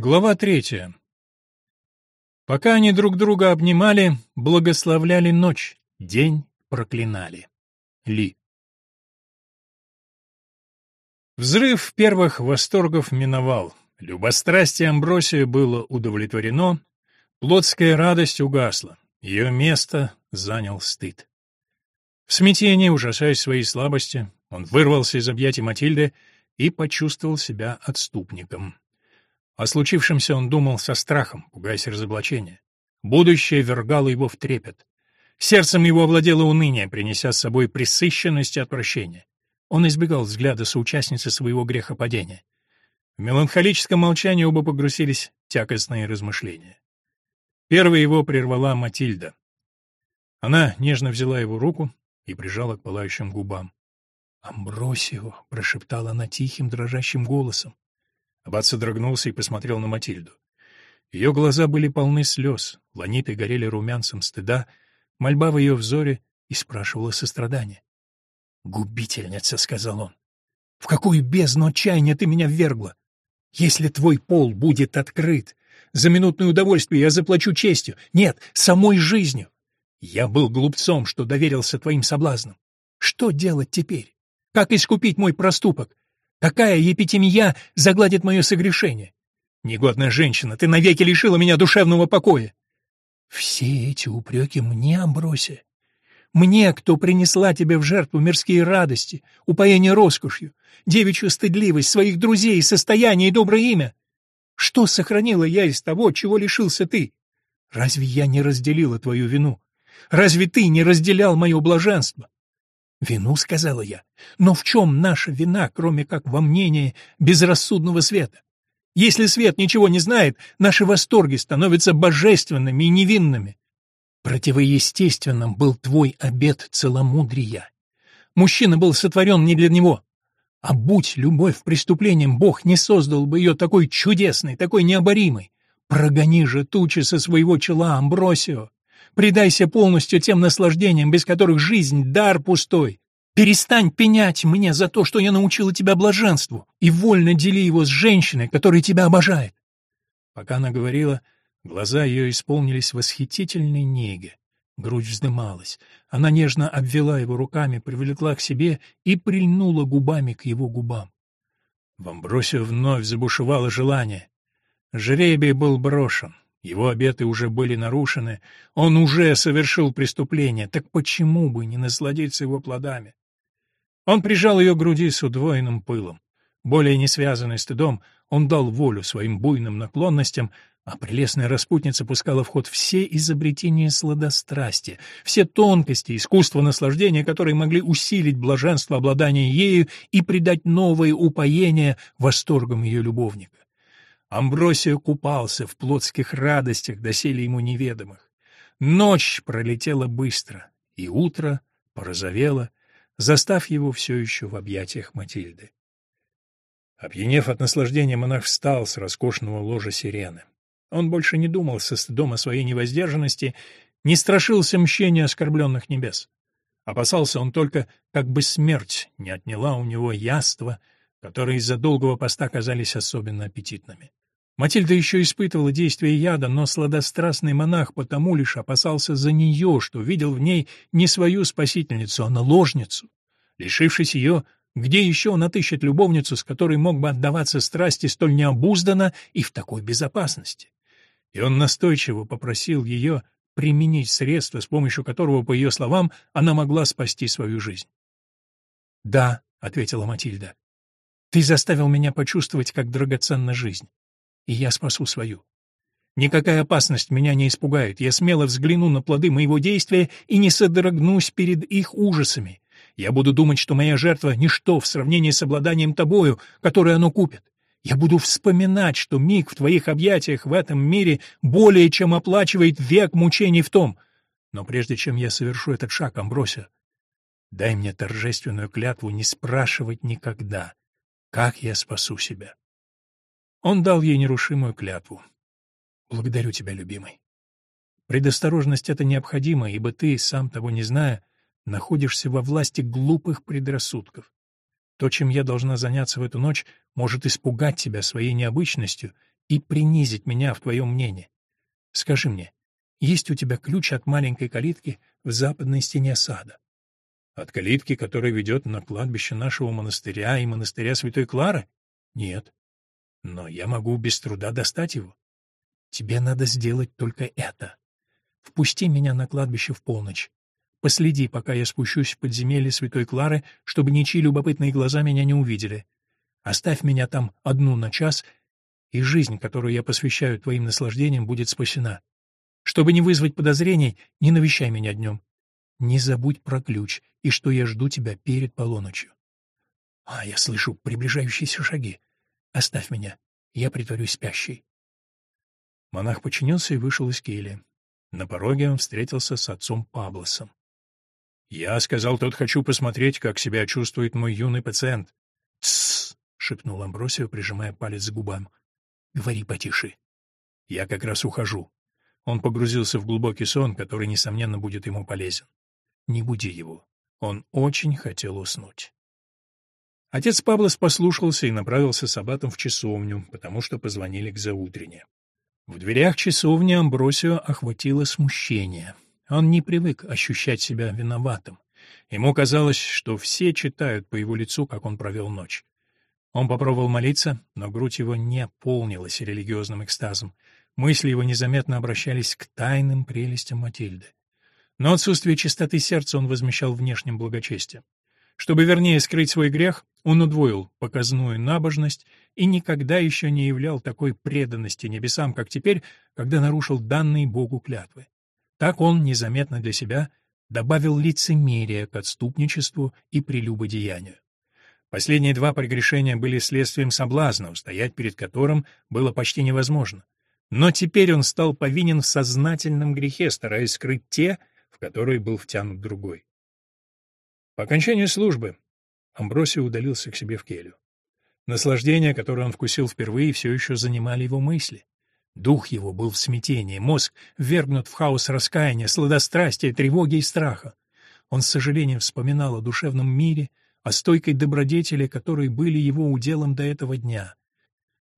Глава третья. Пока они друг друга обнимали, благословляли ночь, день проклинали. Ли. Взрыв первых восторгов миновал. Любострастие Амбросия было удовлетворено, плотская радость угасла, ее место занял стыд. В смятении, ужасаясь своей слабости, он вырвался из объятий Матильды и почувствовал себя отступником. О случившемся он думал со страхом, пугаясь разоблачения. Будущее вергало его в трепет. Сердцем его овладело уныние, принеся с собой пресыщенность и отвращение. Он избегал взгляда соучастницы своего грехопадения. В меланхолическом молчании оба погрузились в тягостные размышления. Первой его прервала Матильда. Она нежно взяла его руку и прижала к пылающим губам. «Амбросио!» — прошептала она тихим, дрожащим голосом. Аббат содрогнулся и посмотрел на Матильду. Ее глаза были полны слез, ланиты горели румянцем стыда, мольба в ее взоре и спрашивала сострадание. «Губительница», — сказал он, — «в какую бездну отчаяния ты меня ввергла? Если твой пол будет открыт, за минутное удовольствие я заплачу честью, нет, самой жизнью. Я был глупцом, что доверился твоим соблазнам. Что делать теперь? Как искупить мой проступок? Какая епитемия загладит мое согрешение? Негодная женщина, ты навеки лишила меня душевного покоя. Все эти упреки мне, Амбросия. Мне, кто принесла тебе в жертву мирские радости, упоение роскошью, девичью стыдливость, своих друзей, состояние и доброе имя. Что сохранила я из того, чего лишился ты? Разве я не разделила твою вину? Разве ты не разделял мое блаженство? «Вину», — сказала я. «Но в чем наша вина, кроме как во мнении безрассудного света? Если свет ничего не знает, наши восторги становятся божественными и невинными. Противоестественным был твой обет целомудрия. Мужчина был сотворен не для него. А будь любовь преступлением, Бог не создал бы ее такой чудесной, такой необоримой. Прогони же тучи со своего чела, Амбросио. Предайся полностью тем наслаждениям, без которых жизнь — дар пустой. Перестань пенять мне за то, что я научила тебя блаженству, и вольно дели его с женщиной, которая тебя обожает. Пока она говорила, глаза ее исполнились восхитительной неги. Грудь вздымалась. Она нежно обвела его руками, привлекла к себе и прильнула губами к его губам. В Амбросию вновь забушевало желание. Жребий был брошен. Его обеты уже были нарушены, он уже совершил преступление, так почему бы не насладиться его плодами? Он прижал ее к груди с удвоенным пылом. Более не связанный стыдом, он дал волю своим буйным наклонностям, а прелестная распутница пускала в ход все изобретения сладострастия, все тонкости искусства наслаждения, которые могли усилить блаженство обладания ею и придать новое упоение восторгам ее любовника. Амбросио купался в плотских радостях, доселе ему неведомых. Ночь пролетела быстро, и утро порозовело, застав его все еще в объятиях Матильды. Опьянев от наслаждения, монах встал с роскошного ложа сирены. Он больше не думал со стыдом о своей невоздержанности, не страшился мщения оскорбленных небес. Опасался он только, как бы смерть не отняла у него яства, которые из-за долгого поста казались особенно аппетитными. Матильда еще испытывала действие яда, но сладострастный монах потому лишь опасался за нее, что видел в ней не свою спасительницу, а наложницу. Лишившись ее, где еще он отыщет любовницу, с которой мог бы отдаваться страсти столь необузданно и в такой безопасности? И он настойчиво попросил ее применить средство, с помощью которого, по ее словам, она могла спасти свою жизнь. «Да», — ответила Матильда, — «ты заставил меня почувствовать, как драгоценна жизнь и я спасу свою. Никакая опасность меня не испугает, я смело взгляну на плоды моего действия и не содрогнусь перед их ужасами. Я буду думать, что моя жертва — ничто в сравнении с обладанием тобою, которое оно купит. Я буду вспоминать, что миг в твоих объятиях в этом мире более чем оплачивает век мучений в том. Но прежде чем я совершу этот шаг, Амбросия, дай мне торжественную клятву не спрашивать никогда, как я спасу себя. Он дал ей нерушимую клятву. «Благодарю тебя, любимый. Предосторожность — это необходимо, ибо ты, сам того не зная, находишься во власти глупых предрассудков. То, чем я должна заняться в эту ночь, может испугать тебя своей необычностью и принизить меня в твоем мнении. Скажи мне, есть у тебя ключ от маленькой калитки в западной стене сада? От калитки, которая ведет на кладбище нашего монастыря и монастыря Святой Клары? Нет. Но я могу без труда достать его. Тебе надо сделать только это. Впусти меня на кладбище в полночь. Последи, пока я спущусь в подземелье Святой Клары, чтобы ничьи любопытные глаза меня не увидели. Оставь меня там одну на час, и жизнь, которую я посвящаю твоим наслаждениям, будет спасена. Чтобы не вызвать подозрений, не навещай меня днем. Не забудь про ключ и что я жду тебя перед полуночью. А, я слышу приближающиеся шаги. Оставь меня, я притворюсь спящей. Монах подчинился и вышел из кельи. На пороге он встретился с отцом Паблосом. «Я сказал, тот хочу посмотреть, как себя чувствует мой юный пациент». «Тссс!» — шепнул Амбросио, прижимая палец к губам. «Говори потише. Я как раз ухожу». Он погрузился в глубокий сон, который, несомненно, будет ему полезен. Не буди его. Он очень хотел уснуть. Отец Паблос послушался и направился с аббатом в часовню, потому что позвонили к заутрене. В дверях часовни Амбросио охватило смущение. Он не привык ощущать себя виноватым. Ему казалось, что все читают по его лицу, как он провел ночь. Он попробовал молиться, но грудь его не полнилась религиозным экстазом. Мысли его незаметно обращались к тайным прелестям Матильды. Но отсутствие чистоты сердца он возмещал внешним благочестием. Чтобы вернее скрыть свой грех, он удвоил показную набожность и никогда еще не являл такой преданности небесам, как теперь, когда нарушил данные Богу клятвы. Так он, незаметно для себя, добавил лицемерие к отступничеству и прелюбодеянию. Последние два прегрешения были следствием соблазна, устоять перед которым было почти невозможно. Но теперь он стал повинен в сознательном грехе, стараясь скрыть те, в которые был втянут другой. По окончании службы Амбросий удалился к себе в келью. Наслаждение, которое он вкусил впервые, все еще занимали его мысли. Дух его был в смятении, мозг ввергнут в хаос раскаяния, сладострастия, тревоги и страха. Он с сожалением вспоминал о душевном мире, о стойкой добродетели, которые были его уделом до этого дня.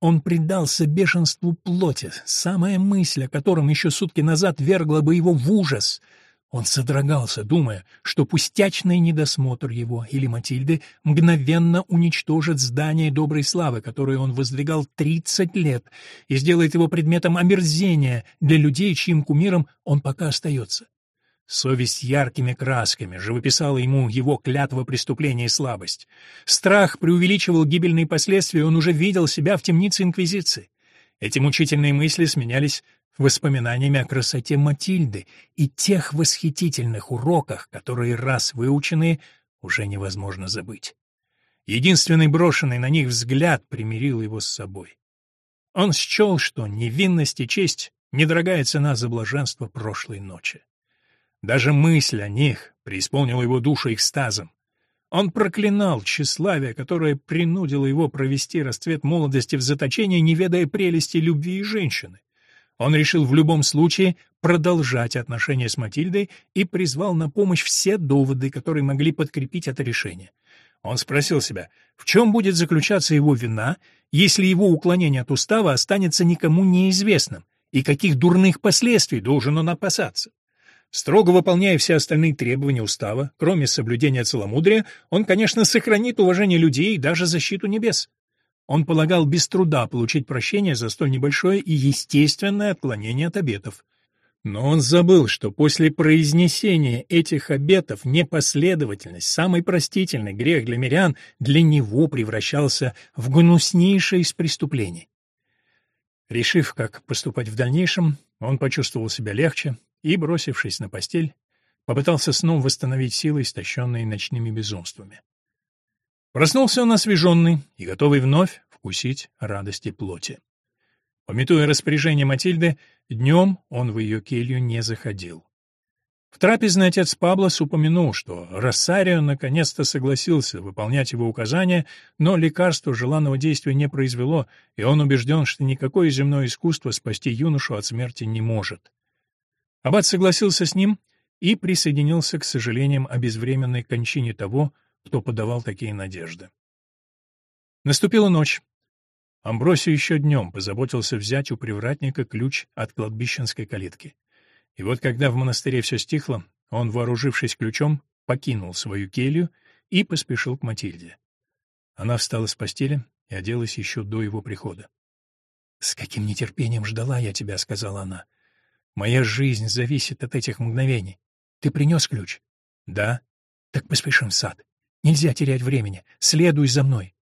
Он предался бешенству плоти, самая мысль о котором еще сутки назад вергла бы его в ужас — он содрогался, думая, что пустячный недосмотр его или Матильды мгновенно уничтожит здание доброй славы, которое он воздвигал тридцать лет, и сделает его предметом омерзения для людей, чьим кумиром он пока остается. Совесть яркими красками живописала ему его клятва преступления и слабость. Страх преувеличивал гибельные последствия, он уже видел себя в темнице Инквизиции. Эти мучительные мысли сменялись воспоминаниями о красоте Матильды и тех восхитительных уроках, которые, раз выученные, уже невозможно забыть. Единственный брошенный на них взгляд примирил его с собой. Он счел, что невинность и честь — недорогая цена за блаженство прошлой ночи. Даже мысль о них преисполнила его душу экстазом. Он проклинал тщеславие, которое принудило его провести расцвет молодости в заточении, не ведая прелести любви и женщины. Он решил в любом случае продолжать отношения с Матильдой и призвал на помощь все доводы, которые могли подкрепить это решение. Он спросил себя, в чем будет заключаться его вина, если его уклонение от устава останется никому неизвестным, и каких дурных последствий должен он опасаться. Строго выполняя все остальные требования устава, кроме соблюдения целомудрия, он, конечно, сохранит уважение людей и даже защиту небес. Он полагал без труда получить прощение за столь небольшое и естественное отклонение от обетов. Но он забыл, что после произнесения этих обетов непоследовательность, самый простительный грех для мирян, для него превращался в гнуснейшее из преступлений. Решив, как поступать в дальнейшем, он почувствовал себя легче и, бросившись на постель, попытался сном восстановить силы, истощенные ночными безумствами. Проснулся он освеженный и готовый вновь вкусить радости плоти. Пометуя распоряжение Матильды, днем он в ее келью не заходил. В трапезный отец Паблос упомянул, что Рассарио наконец-то согласился выполнять его указания, но лекарство желанного действия не произвело, и он убежден, что никакое земное искусство спасти юношу от смерти не может. Аббат согласился с ним и присоединился к сожалениям о безвременной кончине того, кто подавал такие надежды. Наступила ночь. Амбросий еще днем позаботился взять у привратника ключ от кладбищенской калитки. И вот когда в монастыре все стихло, он, вооружившись ключом, покинул свою келью и поспешил к Матильде. Она встала с постели и оделась еще до его прихода. «С каким нетерпением ждала я тебя», — сказала она. «Моя жизнь зависит от этих мгновений. Ты принес ключ?» «Да». «Так поспешим в сад. Нельзя терять времени. Следуй за мной».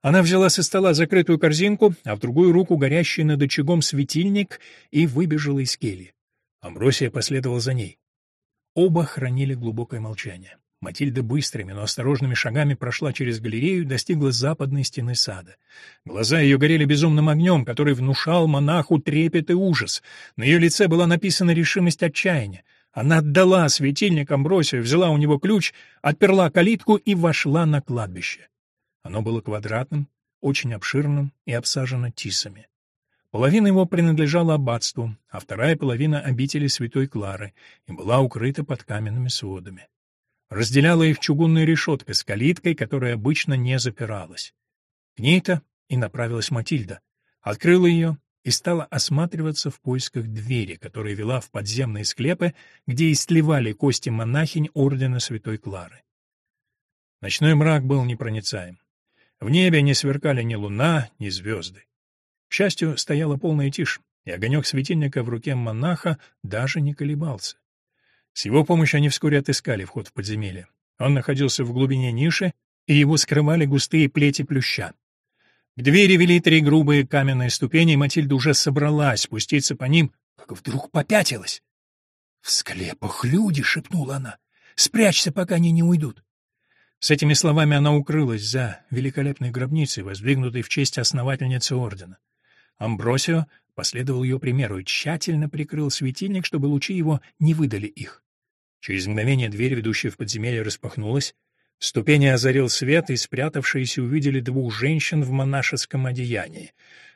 Она взяла со стола закрытую корзинку, а в другую руку горящий над очагом светильник и выбежала из кельи. Амбросия последовал за ней. Оба хранили глубокое молчание. Матильда быстрыми, но осторожными шагами прошла через галерею и достигла западной стены сада. Глаза ее горели безумным огнем, который внушал монаху трепет и ужас. На ее лице была написана решимость отчаяния. Она отдала светильник Амбросию, взяла у него ключ, отперла калитку и вошла на кладбище. Оно было квадратным, очень обширным и обсажено тисами. Половина его принадлежала аббатству, а вторая половина — обители Святой Клары и была укрыта под каменными сводами. Разделяла их чугунная решетка с калиткой, которая обычно не запиралась. К ней-то и направилась Матильда. Открыла ее и стала осматриваться в поисках двери, которая вела в подземные склепы, где истлевали кости монахинь ордена Святой Клары. Ночной мрак был непроницаем. В небе не сверкали ни луна, ни звезды. К счастью, стояла полная тишь, и огонек светильника в руке монаха даже не колебался. С его помощью они вскоре отыскали вход в подземелье. Он находился в глубине ниши, и его скрывали густые плети плюща. К двери вели три грубые каменные ступени, и Матильда уже собралась спуститься по ним, как вдруг попятилась. — В склепах люди! — шепнула она. — Спрячься, пока они не уйдут. С этими словами она укрылась за великолепной гробницей, воздвигнутой в честь основательницы ордена. Амбросио последовал ее примеру и тщательно прикрыл светильник, чтобы лучи его не выдали их. Через мгновение дверь, ведущая в подземелье, распахнулась. Ступени озарил свет, и спрятавшиеся увидели двух женщин в монашеском одеянии.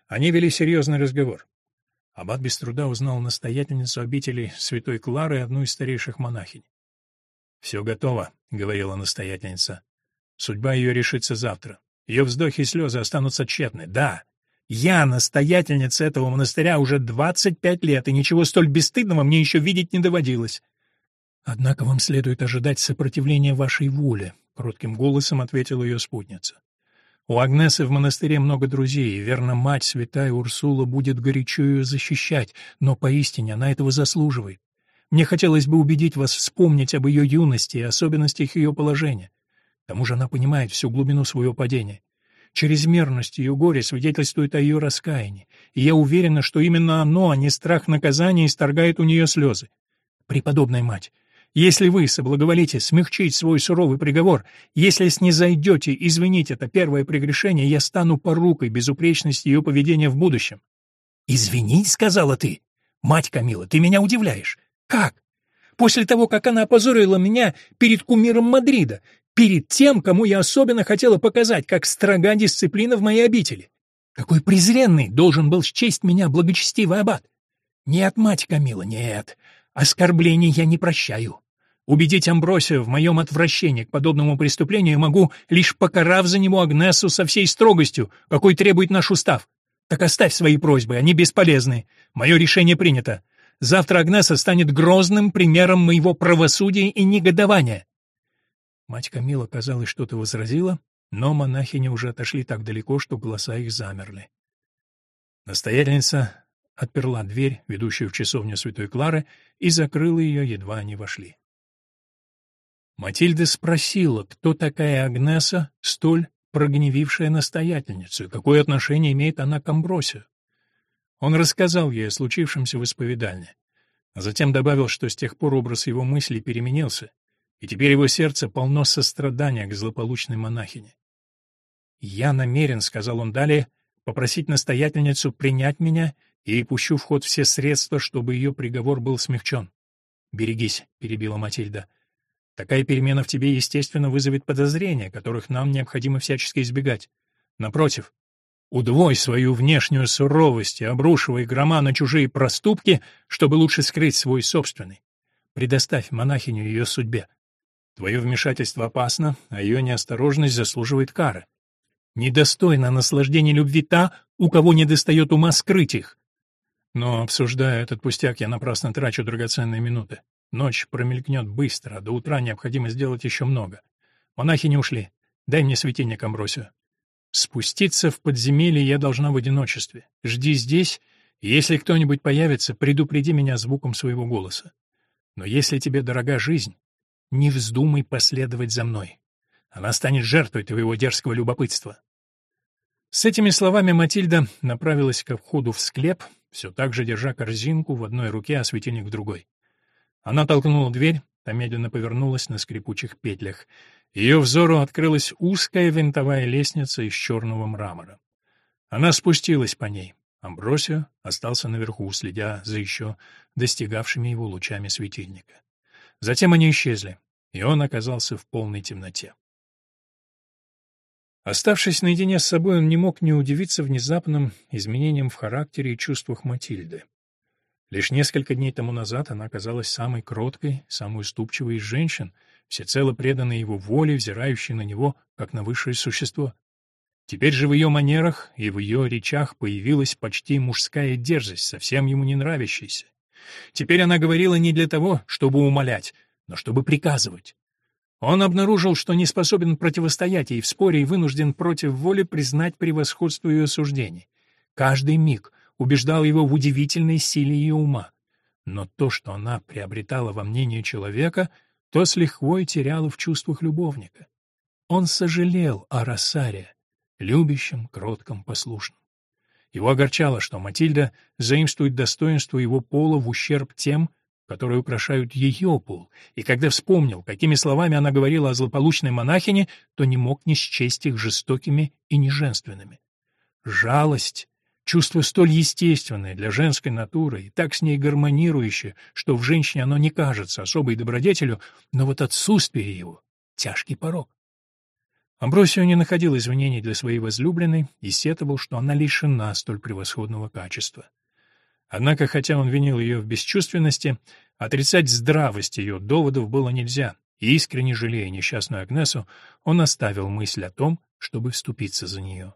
Они вели серьезный разговор. Аббат без труда узнал настоятельницу обители Святой Клары, одну из старейших монахинь. «Все готово», — говорила настоятельница. «Судьба ее решится завтра. Ее вздохи и слезы останутся тщетны. Да, я настоятельница этого монастыря уже 25 лет, и ничего столь бесстыдного мне еще видеть не доводилось. Однако вам следует ожидать сопротивления вашей воле, кротким голосом ответила ее спутница. У Агнесы в монастыре много друзей, и, верно, мать святая Урсула будет горячо ее защищать, но поистине она этого заслуживает. Мне хотелось бы убедить вас вспомнить об ее юности и особенностях ее положения. К тому же она понимает всю глубину своего падения. Чрезмерность ее горя свидетельствует о ее раскаянии, и я уверена, что именно оно, а не страх наказания, исторгает у нее слезы. Преподобная мать, если вы соблаговолите смягчить свой суровый приговор, если снизойдете извинить это первое прегрешение, я стану порукой безупречности ее поведения в будущем. «Извинить?» — сказала ты. «Мать Камила, ты меня удивляешь. Как? После того, как она опозорила меня перед кумиром Мадрида, перед тем, кому я особенно хотела показать, как строга дисциплина в моей обители. Какой презренный должен был счесть меня благочестивый аббат. Нет, мать Камила, нет. Оскорблений я не прощаю. Убедить Амбросию в моем отвращении к подобному преступлению могу, лишь покарав за него Агнесу со всей строгостью, какой требует наш устав. Так оставь свои просьбы, они бесполезны. Мое решение принято. Завтра Агнеса станет грозным примером моего правосудия и негодования. Мать Камила, казалось, что-то возразила, но монахини уже отошли так далеко, что голоса их замерли. Настоятельница отперла дверь, ведущую в часовню Святой Клары, и закрыла ее, едва они вошли. Матильда спросила, кто такая Агнеса, столь прогневившая настоятельницу, и какое отношение имеет она к Амбросию. Он рассказал ей о случившемся в исповедальне, а затем добавил, что с тех пор образ его мыслей переменился, и теперь его сердце полно сострадания к злополучной монахине. «Я намерен», — сказал он далее, — «попросить настоятельницу принять меня и пущу в ход все средства, чтобы ее приговор был смягчен». «Берегись», — перебила Матильда. «Такая перемена в тебе, естественно, вызовет подозрения, которых нам необходимо всячески избегать. Напротив, удвой свою внешнюю суровость и обрушивай грома на чужие проступки, чтобы лучше скрыть свой собственный. Предоставь монахиню ее судьбе. Твое вмешательство опасно, а ее неосторожность заслуживает кары. Недостойна наслаждения любви та, у кого не достает ума скрыть их. Но, обсуждая этот пустяк, я напрасно трачу драгоценные минуты. Ночь промелькнет быстро, до утра необходимо сделать еще много. Монахи не ушли. Дай мне светильник, Амбросию. Спуститься в подземелье я должна в одиночестве. Жди здесь, если кто-нибудь появится, предупреди меня звуком своего голоса. Но если тебе дорога жизнь, не вздумай последовать за мной. Она станет жертвой твоего дерзкого любопытства. С этими словами Матильда направилась к входу в склеп, все так же держа корзинку в одной руке, а светильник в другой. Она толкнула дверь, та медленно повернулась на скрипучих петлях. Ее взору открылась узкая винтовая лестница из черного мрамора. Она спустилась по ней. Амбросио остался наверху, следя за еще достигавшими его лучами светильника. Затем они исчезли, и он оказался в полной темноте. Оставшись наедине с собой, он не мог не удивиться внезапным изменениям в характере и чувствах Матильды. Лишь несколько дней тому назад она оказалась самой кроткой, самой уступчивой из женщин, всецело преданной его воле, взирающей на него, как на высшее существо. Теперь же в ее манерах и в ее речах появилась почти мужская дерзость, совсем ему не нравящаяся. Теперь она говорила не для того, чтобы умолять, но чтобы приказывать. Он обнаружил, что не способен противостоять ей в споре и вынужден против воли признать превосходство ее суждений. Каждый миг убеждал его в удивительной силе ее ума. Но то, что она приобретала во мнении человека, то с лихвой теряла в чувствах любовника. Он сожалел о Рассаре, любящем, кротком, послушном. Его огорчало, что Матильда заимствует достоинство его пола в ущерб тем, которые украшают ее пол, и когда вспомнил, какими словами она говорила о злополучной монахине, то не мог не счесть их жестокими и неженственными. Жалость — чувство столь естественное для женской натуры и так с ней гармонирующее, что в женщине оно не кажется особой добродетелью, но вот отсутствие его — тяжкий порог. Амбросио не находил извинений для своей возлюбленной и сетовал, что она лишена столь превосходного качества. Однако, хотя он винил ее в бесчувственности, отрицать здравость ее доводов было нельзя, и искренне жалея несчастную Агнесу, он оставил мысль о том, чтобы вступиться за нее.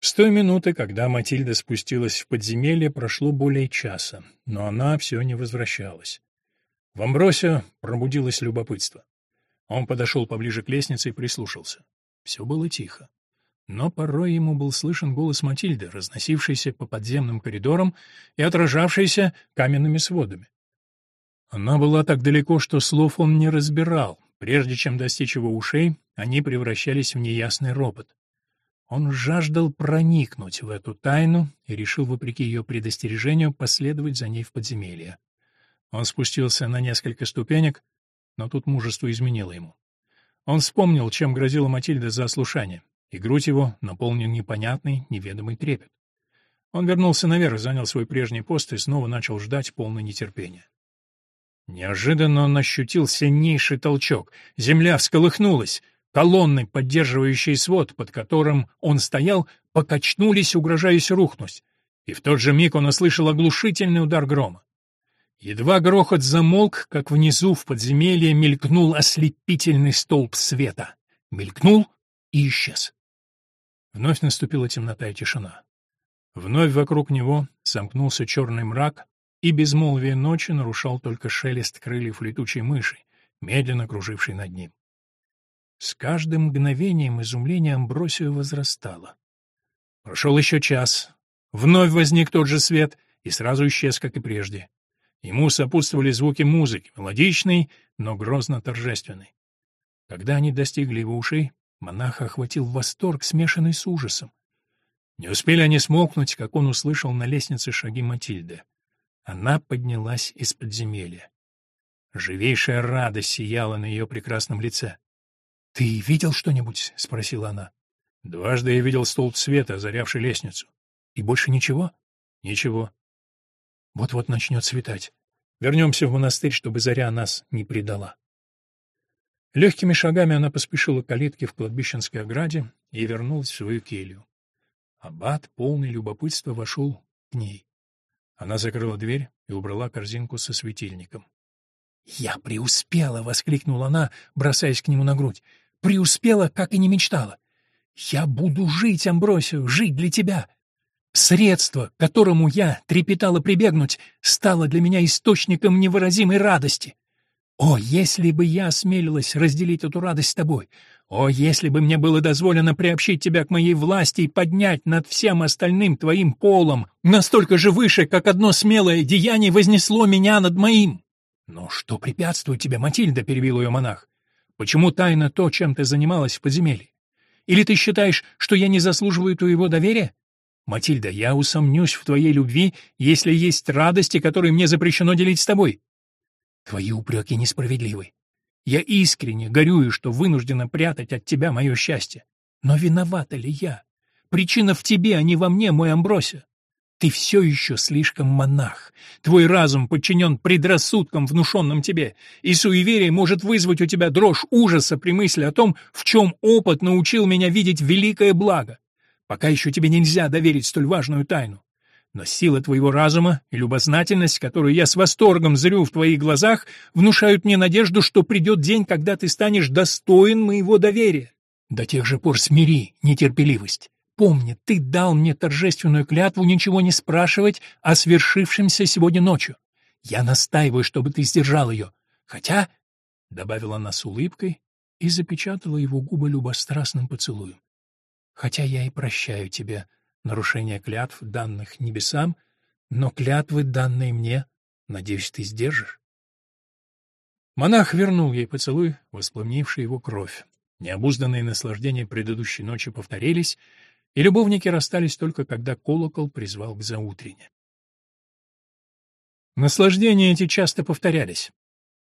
С той минуты, когда Матильда спустилась в подземелье, прошло более часа, но она все не возвращалась. В Амбросе пробудилось любопытство. Он подошел поближе к лестнице и прислушался. Все было тихо. Но порой ему был слышен голос Матильды, разносившийся по подземным коридорам и отражавшийся каменными сводами. Она была так далеко, что слов он не разбирал. Прежде чем достичь его ушей, они превращались в неясный ропот. Он жаждал проникнуть в эту тайну и решил, вопреки ее предостережению, последовать за ней в подземелье. Он спустился на несколько ступенек, но тут мужество изменило ему. Он вспомнил, чем грозила Матильда за ослушание и грудь его наполнил непонятный, неведомый трепет. Он вернулся наверх, занял свой прежний пост и снова начал ждать полное нетерпения. Неожиданно он ощутил сильнейший толчок. Земля всколыхнулась. Колонны, поддерживающие свод, под которым он стоял, покачнулись, угрожаясь рухнуть. И в тот же миг он услышал оглушительный удар грома. Едва грохот замолк, как внизу в подземелье мелькнул ослепительный столб света. Мелькнул и исчез. Вновь наступила темнота и тишина. Вновь вокруг него сомкнулся черный мрак, и безмолвие ночи нарушал только шелест крыльев летучей мыши, медленно кружившей над ним. С каждым мгновением изумление Амбросию возрастало. Прошел еще час. Вновь возник тот же свет и сразу исчез, как и прежде. Ему сопутствовали звуки музыки, мелодичной, но грозно торжественной. Когда они достигли его ушей, Монаха охватил восторг, смешанный с ужасом. Не успели они смолкнуть, как он услышал на лестнице шаги Матильды. Она поднялась из подземелья. Живейшая радость сияла на ее прекрасном лице. — Ты видел что-нибудь? — спросила она. — Дважды я видел столб света, озарявший лестницу. — И больше ничего? — Ничего. Вот-вот начнет светать. Вернемся в монастырь, чтобы заря нас не предала. Легкими шагами она поспешила к калитке в кладбищенской ограде и вернулась в свою келью. Аббат, полный любопытства, вошел к ней. Она закрыла дверь и убрала корзинку со светильником. «Я преуспела!» — воскликнула она, бросаясь к нему на грудь. «Преуспела, как и не мечтала. Я буду жить, Амбросио, жить для тебя. Средство, к которому я трепетала прибегнуть, стало для меня источником невыразимой радости. О, если бы я осмелилась разделить эту радость с тобой! О, если бы мне было дозволено приобщить тебя к моей власти и поднять над всем остальным твоим полом, настолько же выше, как одно смелое деяние вознесло меня над моим! Но что препятствует тебе, Матильда, — перебил ее монах. Почему тайна то, чем ты занималась в подземелье? Или ты считаешь, что я не заслуживаю твоего доверия? Матильда, я усомнюсь в твоей любви, если есть радости, которые мне запрещено делить с тобой. Твои упреки несправедливы. Я искренне горюю, что вынуждена прятать от тебя мое счастье. Но виновата ли я? Причина в тебе, а не во мне, мой Амбросия. Ты все еще слишком монах. Твой разум подчинен предрассудкам, внушенным тебе, и суеверие может вызвать у тебя дрожь ужаса при мысли о том, в чем опыт научил меня видеть великое благо. Пока еще тебе нельзя доверить столь важную тайну. Но сила твоего разума и любознательность, которую я с восторгом зрю в твоих глазах, внушают мне надежду, что придет день, когда ты станешь достоин моего доверия. До тех же пор смири нетерпеливость. Помни, ты дал мне торжественную клятву ничего не спрашивать о свершившемся сегодня ночью. Я настаиваю, чтобы ты сдержал ее. Хотя, — добавила она с улыбкой и запечатала его губы любострастным поцелуем, — хотя я и прощаю тебе нарушение клятв, данных небесам, но клятвы, данные мне, надеюсь, ты сдержишь. Монах вернул ей поцелуй, воспламенивший его кровь. Необузданные наслаждения предыдущей ночи повторились, и любовники расстались только когда колокол призвал к заутрене. Наслаждения эти часто повторялись.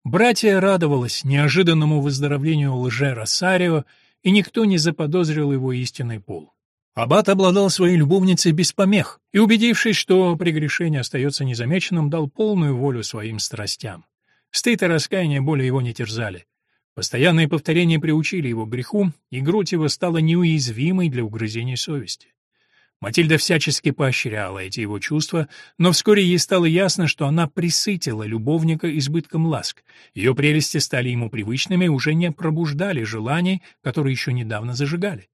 Братья радовалось неожиданному выздоровлению лже Росарио, и никто не заподозрил его истинный пол. Аббат обладал своей любовницей без помех, и, убедившись, что прегрешение остается незамеченным, дал полную волю своим страстям. Стыд и раскаяние более его не терзали. Постоянные повторения приучили его греху, и грудь его стала неуязвимой для угрызений совести. Матильда всячески поощряла эти его чувства, но вскоре ей стало ясно, что она присытила любовника избытком ласк. Ее прелести стали ему привычными и уже не пробуждали желаний, которые еще недавно зажигали.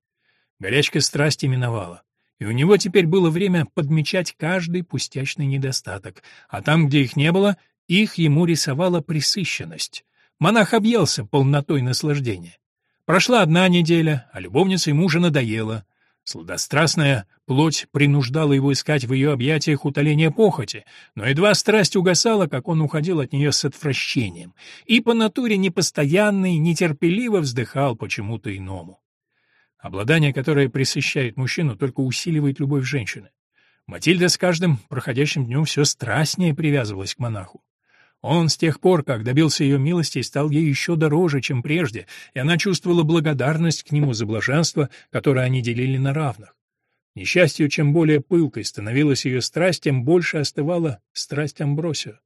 Горячка страсти миновала, и у него теперь было время подмечать каждый пустячный недостаток, а там, где их не было, их ему рисовала присыщенность. Монах объелся полнотой наслаждения. Прошла одна неделя, а любовница ему уже надоела. Сладострастная плоть принуждала его искать в ее объятиях утоление похоти, но едва страсть угасала, как он уходил от нее с отвращением, и по натуре непостоянный, нетерпеливо вздыхал почему-то иному. Обладание, которое присыщает мужчину, только усиливает любовь женщины. Матильда с каждым проходящим днем все страстнее привязывалась к монаху. Он с тех пор, как добился ее милости, стал ей еще дороже, чем прежде, и она чувствовала благодарность к нему за блаженство, которое они делили на равных. Несчастью, чем более пылкой становилась ее страсть, тем больше остывала страсть Амбросио.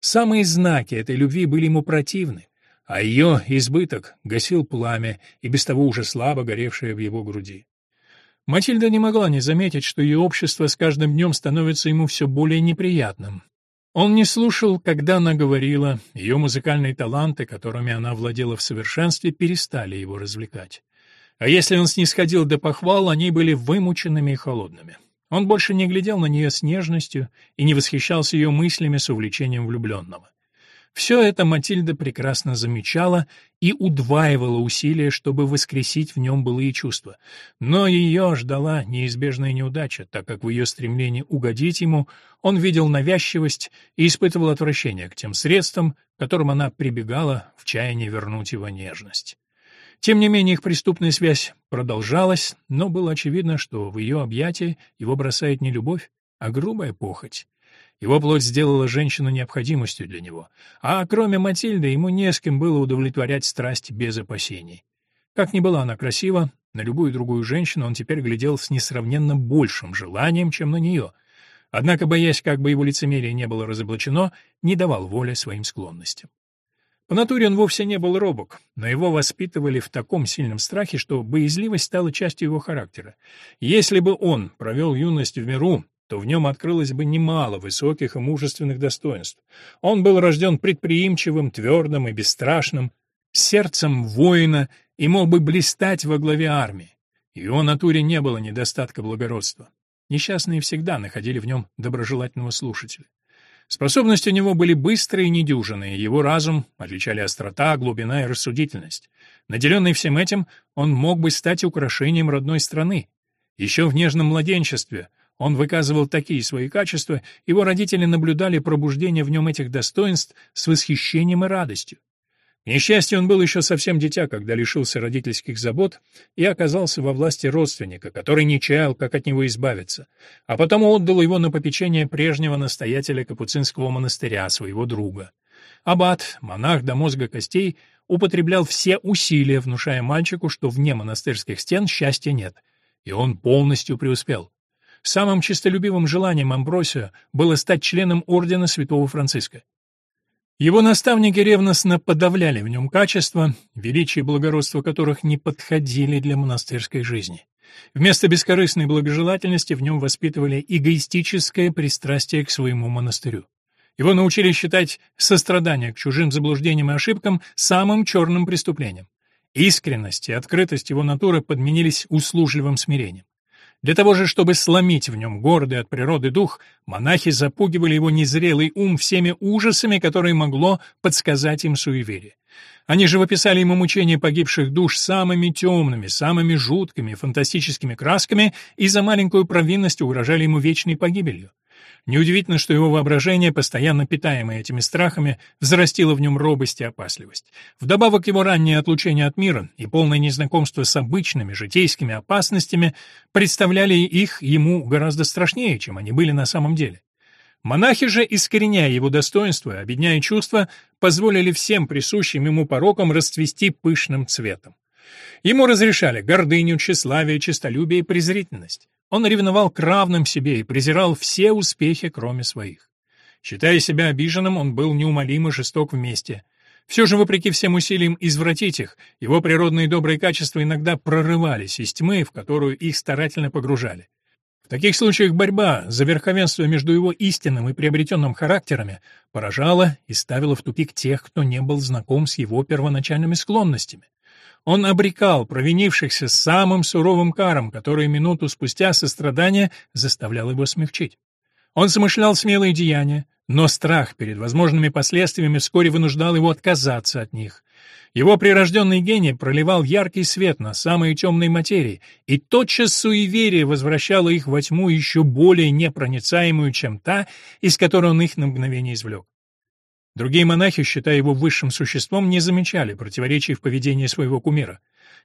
Самые знаки этой любви были ему противны, а ее избыток гасил пламя, и без того уже слабо горевшее в его груди. Матильда не могла не заметить, что ее общество с каждым днем становится ему все более неприятным, он не слушал, когда она говорила, ее музыкальные таланты, которыми она владела в совершенстве, перестали его развлекать. А если он снисходил до похвал, они были вымученными и холодными. Он больше не глядел на нее с нежностью и не восхищался ее мыслями с увлечением влюбленного. Все это Матильда прекрасно замечала и удваивала усилия, чтобы воскресить в нем былые чувства. Но ее ждала неизбежная неудача, так как в ее стремлении угодить ему он видел навязчивость и испытывал отвращение к тем средствам, которым она прибегала в чаянии вернуть его нежность. Тем не менее, их преступная связь продолжалась, но было очевидно, что в ее объятии его бросает не любовь, а грубая похоть. Его плоть сделала женщину необходимостью для него, а кроме Матильды ему не с кем было удовлетворять страсть без опасений. Как ни была она красива, на любую другую женщину он теперь глядел с несравненно большим желанием, чем на нее. Однако, боясь, как бы его лицемерие не было разоблачено, не давал воли своим склонностям. По натуре он вовсе не был робок, но его воспитывали в таком сильном страхе, что боязливость стала частью его характера. Если бы он провел юность в миру, то в нем открылось бы немало высоких и мужественных достоинств. Он был рожден предприимчивым, твердым и бесстрашным, сердцем воина и мог бы блистать во главе армии. В его натуре не было недостатка благородства. Несчастные всегда находили в нем доброжелательного слушателя. Способности у него были быстрые и недюжинные, его разум отличали острота, глубина и рассудительность. Наделенный всем этим, он мог бы стать украшением родной страны. Еще в нежном младенчестве он выказывал такие свои качества, его родители наблюдали пробуждение в нем этих достоинств с восхищением и радостью. К несчастью, он был еще совсем дитя, когда лишился родительских забот и оказался во власти родственника, который не чаял, как от него избавиться, а потому отдал его на попечение прежнего настоятеля Капуцинского монастыря, своего друга. Аббат, монах до мозга костей, употреблял все усилия, внушая мальчику, что вне монастырских стен счастья нет, и он полностью преуспел. Самым честолюбивым желанием Амбросио было стать членом ордена святого Франциска. Его наставники ревностно подавляли в нем качества, величие и благородство которых не подходили для монастырской жизни. Вместо бескорыстной благожелательности в нем воспитывали эгоистическое пристрастие к своему монастырю. Его научили считать сострадание к чужим заблуждениям и ошибкам самым черным преступлением. Искренность и открытость его натуры подменились услужливым смирением. Для того же, чтобы сломить в нем гордый от природы дух, монахи запугивали его незрелый ум всеми ужасами, которые могло подсказать им суеверие. Они же выписали ему мучения погибших душ самыми темными, самыми жуткими, фантастическими красками и за маленькую провинность угрожали ему вечной погибелью. Неудивительно, что его воображение, постоянно питаемое этими страхами, взрастило в нем робость и опасливость. Вдобавок его раннее отлучение от мира и полное незнакомство с обычными житейскими опасностями представляли их ему гораздо страшнее, чем они были на самом деле. Монахи же, искореняя его достоинство обедняя чувства, позволили всем присущим ему порокам расцвести пышным цветом. Ему разрешали гордыню, тщеславие, честолюбие и презрительность. Он ревновал к равным себе и презирал все успехи, кроме своих. Считая себя обиженным, он был неумолимо жесток вместе. Все же, вопреки всем усилиям извратить их, его природные добрые качества иногда прорывались из тьмы, в которую их старательно погружали. В таких случаях борьба за верховенство между его истинным и приобретенным характерами поражала и ставила в тупик тех, кто не был знаком с его первоначальными склонностями. Он обрекал провинившихся самым суровым каром, который минуту спустя сострадание заставлял его смягчить. Он замышлял смелые деяния, но страх перед возможными последствиями вскоре вынуждал его отказаться от них. Его прирожденный гений проливал яркий свет на самые темные материи, и тотчас суеверие возвращало их во тьму еще более непроницаемую, чем та, из которой он их на мгновение извлек. Другие монахи, считая его высшим существом, не замечали противоречий в поведении своего кумира.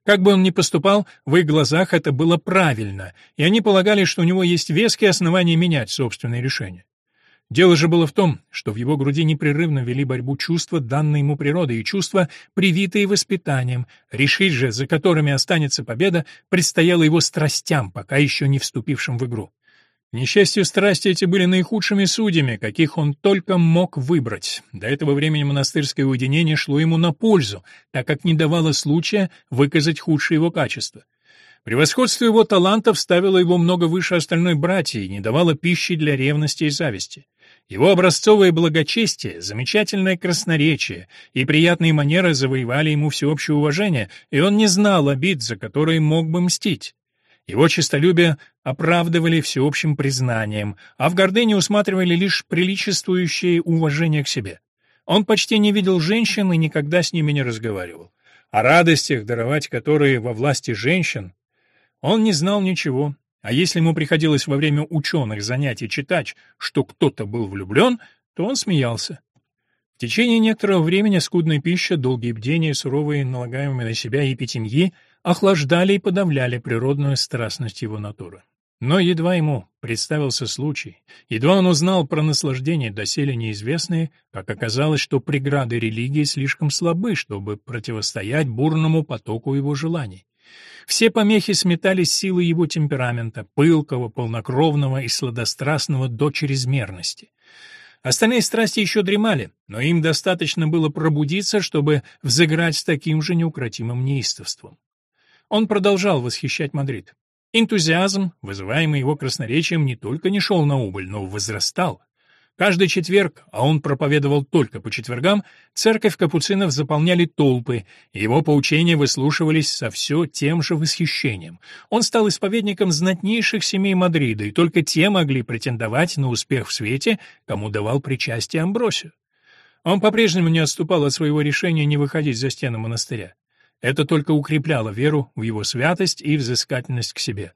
Как бы он ни поступал, в их глазах это было правильно, и они полагали, что у него есть веские основания менять собственные решения. Дело же было в том, что в его груди непрерывно вели борьбу чувства, данные ему природой, и чувства, привитые воспитанием, решить же, за которыми останется победа, предстояло его страстям, пока еще не вступившим в игру. К несчастью, страсти эти были наихудшими судьями, каких он только мог выбрать. До этого времени монастырское уединение шло ему на пользу, так как не давало случая выказать худшие его качества. Превосходство его талантов ставило его много выше остальной братьей и не давало пищи для ревности и зависти. Его образцовое благочестие, замечательное красноречие и приятные манеры завоевали ему всеобщее уважение, и он не знал обид, за которые мог бы мстить. Его честолюбие оправдывали всеобщим признанием, а в гордыне усматривали лишь приличествующее уважение к себе. Он почти не видел женщин и никогда с ними не разговаривал. О радостях, даровать которые во власти женщин, он не знал ничего, а если ему приходилось во время ученых занятий читать, что кто-то был влюблен, то он смеялся. Течение некоторого времени скудная пища, долгие бдения, суровые налагаемые на себя епитемьи — охлаждали и подавляли природную страстность его натуры. Но едва ему представился случай, едва он узнал про наслаждение доселе неизвестные, как оказалось, что преграды религии слишком слабы, чтобы противостоять бурному потоку его желаний. Все помехи сметали силы его темперамента, пылкого, полнокровного и сладострастного до чрезмерности. Остальные страсти еще дремали, но им достаточно было пробудиться, чтобы взыграть с таким же неукротимым неистовством. Он продолжал восхищать Мадрид. Энтузиазм, вызываемый его красноречием, не только не шел на убыль, но возрастал. Каждый четверг, а он проповедовал только по четвергам, церковь капуцинов заполняли толпы, его поучения выслушивались со все тем же восхищением. Он стал исповедником знатнейших семей Мадрида, и только те могли претендовать на успех в свете, кому давал причастие Амбросию. Он по-прежнему не отступал от своего решения не выходить за стены монастыря. Это только укрепляло веру в его святость и взыскательность к себе.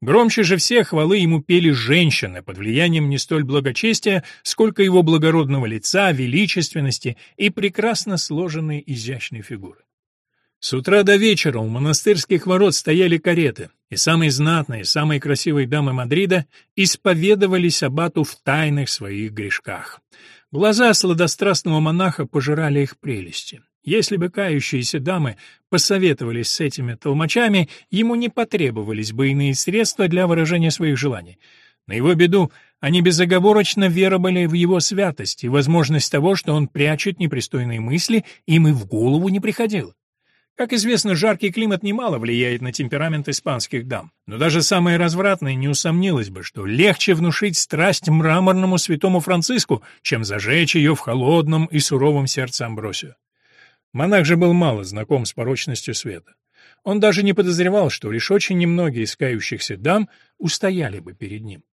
Громче же всех хвалы ему пели женщины под влиянием не столь благочестия, сколько его благородного лица, величественности и прекрасно сложенной изящной фигуры. С утра до вечера у монастырских ворот стояли кареты, и самые знатные, самые красивые дамы Мадрида исповедовались аббату в тайных своих грешках. Глаза сладострастного монаха пожирали их прелести. Если бы кающиеся дамы посоветовались с этими толмачами, ему не потребовались бы иные средства для выражения своих желаний. На его беду они безоговорочно веровали в его святость и возможность того, что он прячет непристойные мысли, им и в голову не приходило. Как известно, жаркий климат немало влияет на темперамент испанских дам, но даже самая развратная не усомнилась бы, что легче внушить страсть мраморному святому Франциску, чем зажечь ее в холодном и суровом сердце Амбросию. Монах же был мало знаком с порочностью света. Он даже не подозревал, что лишь очень немногие из кающихся дам устояли бы перед ним.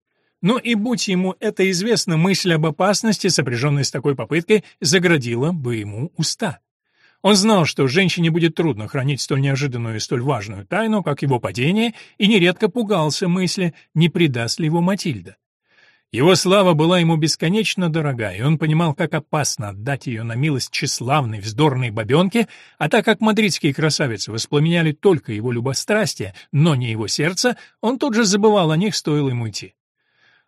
Но и будь ему это известно, мысль об опасности, сопряженной с такой попыткой, заградила бы ему уста. Он знал, что женщине будет трудно хранить столь неожиданную и столь важную тайну, как его падение, и нередко пугался мысли, не предаст ли его Матильда. Его слава была ему бесконечно дорога, и он понимал, как опасно отдать ее на милость тщеславной, вздорной бабенке, а так как мадридские красавицы воспламеняли только его любострастие, но не его сердце, он тут же забывал о них, стоило ему идти.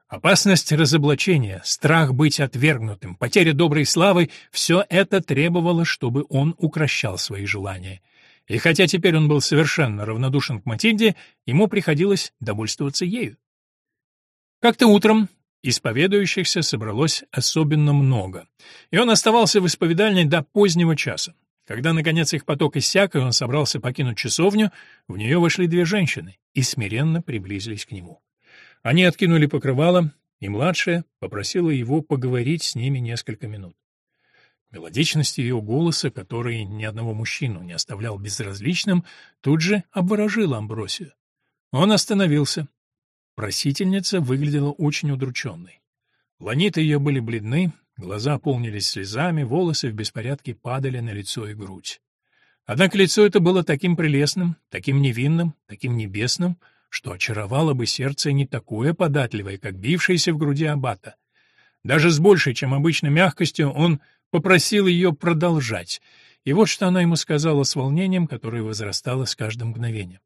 Опасность разоблачения, страх быть отвергнутым, потеря доброй славы — все это требовало, чтобы он укращал свои желания. И хотя теперь он был совершенно равнодушен к Матильде, ему приходилось довольствоваться ею. Как-то утром Исповедующихся собралось особенно много, и он оставался в исповедальне до позднего часа. Когда, наконец, их поток иссяк, и он собрался покинуть часовню, в нее вошли две женщины и смиренно приблизились к нему. Они откинули покрывало, и младшая попросила его поговорить с ними несколько минут. Мелодичность ее голоса, который ни одного мужчину не оставлял безразличным, тут же обворожила Амбросию. Он остановился, Просительница выглядела очень удрученной. Ланиты ее были бледны, глаза полнились слезами, волосы в беспорядке падали на лицо и грудь. Однако лицо это было таким прелестным, таким невинным, таким небесным, что очаровало бы сердце не такое податливое, как бившееся в груди аббата. Даже с большей, чем обычно, мягкостью он попросил ее продолжать, и вот что она ему сказала с волнением, которое возрастало с каждым мгновением.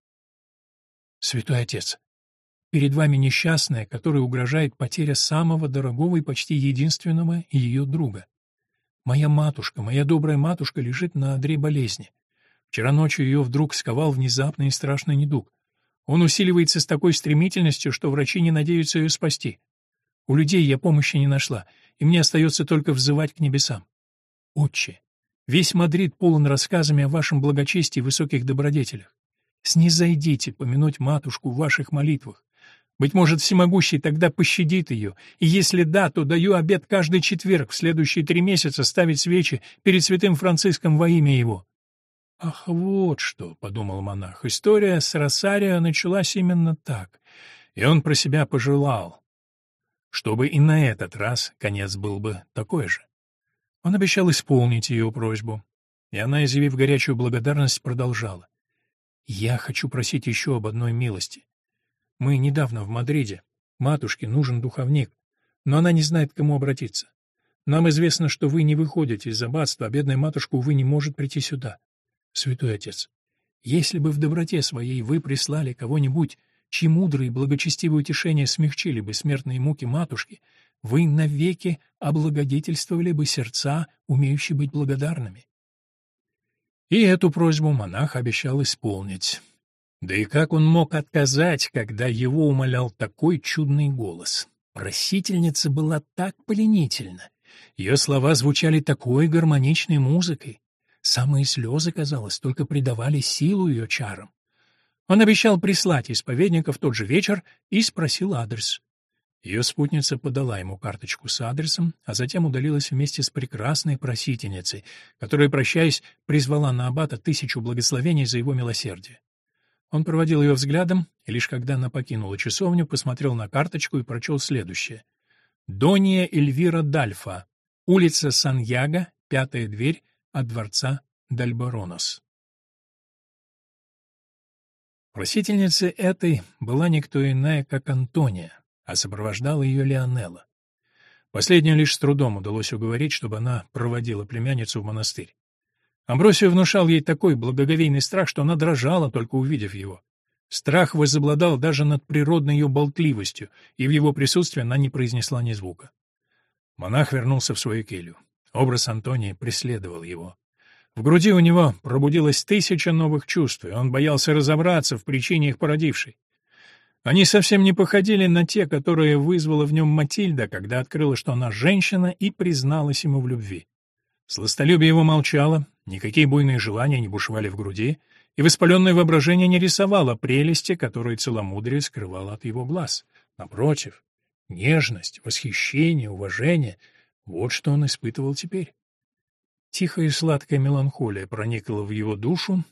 «Святой отец, Перед вами несчастная, которой угрожает потеря самого дорогого и почти единственного ее друга. Моя матушка, моя добрая матушка лежит на одре болезни. Вчера ночью ее вдруг сковал внезапный и страшный недуг. Он усиливается с такой стремительностью, что врачи не надеются ее спасти. У людей я помощи не нашла, и мне остается только взывать к небесам. Отче, весь Мадрид полон рассказами о вашем благочестии и высоких добродетелях. Снизойдите помянуть матушку в ваших молитвах. Быть может, всемогущий тогда пощадит ее, и если да, то даю обет каждый четверг в следующие три месяца ставить свечи перед святым Франциском во имя его». «Ах, вот что», — подумал монах, — «история с Росарио началась именно так, и он про себя пожелал, чтобы и на этот раз конец был бы такой же». Он обещал исполнить ее просьбу, и она, изъявив горячую благодарность, продолжала. «Я хочу просить еще об одной милости. Мы недавно в Мадриде. Матушке нужен духовник, но она не знает, к кому обратиться. Нам известно, что вы не выходите из аббатства, а бедная матушка, увы, не может прийти сюда. Святой Отец, если бы в доброте своей вы прислали кого-нибудь, чьи мудрые и благочестивые утешения смягчили бы смертные муки матушки, вы навеки облагодетельствовали бы сердца, умеющие быть благодарными. И эту просьбу монах обещал исполнить. Да и как он мог отказать, когда его умолял такой чудный голос? Просительница была так пленительна. Ее слова звучали такой гармоничной музыкой. Самые слезы, казалось, только придавали силу ее чарам. Он обещал прислать исповедника в тот же вечер и спросил адрес. Ее спутница подала ему карточку с адресом, а затем удалилась вместе с прекрасной просительницей, которая, прощаясь, призвала на аббата тысячу благословений за его милосердие. Он проводил ее взглядом, и лишь когда она покинула часовню, посмотрел на карточку и прочел следующее. «Дония Эльвира Дальфа, улица Сан-Яго, пятая дверь от дворца Дальборонос». Просительницей этой была никто иная, как Антония, а сопровождала ее Леонелла. Последнюю лишь с трудом удалось уговорить, чтобы она проводила племянницу в монастырь. Амбросию внушал ей такой благоговейный страх, что она дрожала, только увидев его. Страх возобладал даже над природной ее болтливостью, и в его присутствии она не произнесла ни звука. Монах вернулся в свою келью. Образ Антонии преследовал его. В груди у него пробудилось тысяча новых чувств, и он боялся разобраться в причине их породившей. Они совсем не походили на те, которые вызвала в нем Матильда, когда открыла, что она женщина, и призналась ему в любви. Сластолюбие его молчало, никакие буйные желания не бушевали в груди, и воспаленное воображение не рисовало прелести, которые целомудрие скрывало от его глаз. Напротив, нежность, восхищение, уважение — вот что он испытывал теперь. Тихая и сладкая меланхолия проникла в его душу,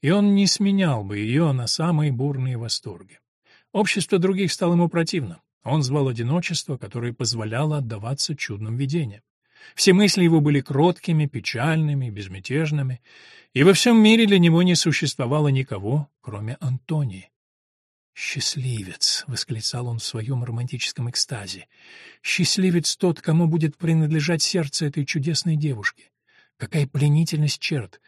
и он не сменял бы ее на самые бурные восторги. Общество других стало ему противно. Он звал одиночество, которое позволяло отдаваться чудным видениям. Все мысли его были кроткими, печальными, безмятежными, и во всем мире для него не существовало никого, кроме Антонии. «Счастливец!» — восклицал он в своем романтическом экстазе. «Счастливец тот, кому будет принадлежать сердце этой чудесной девушки. Какая пленительность черт!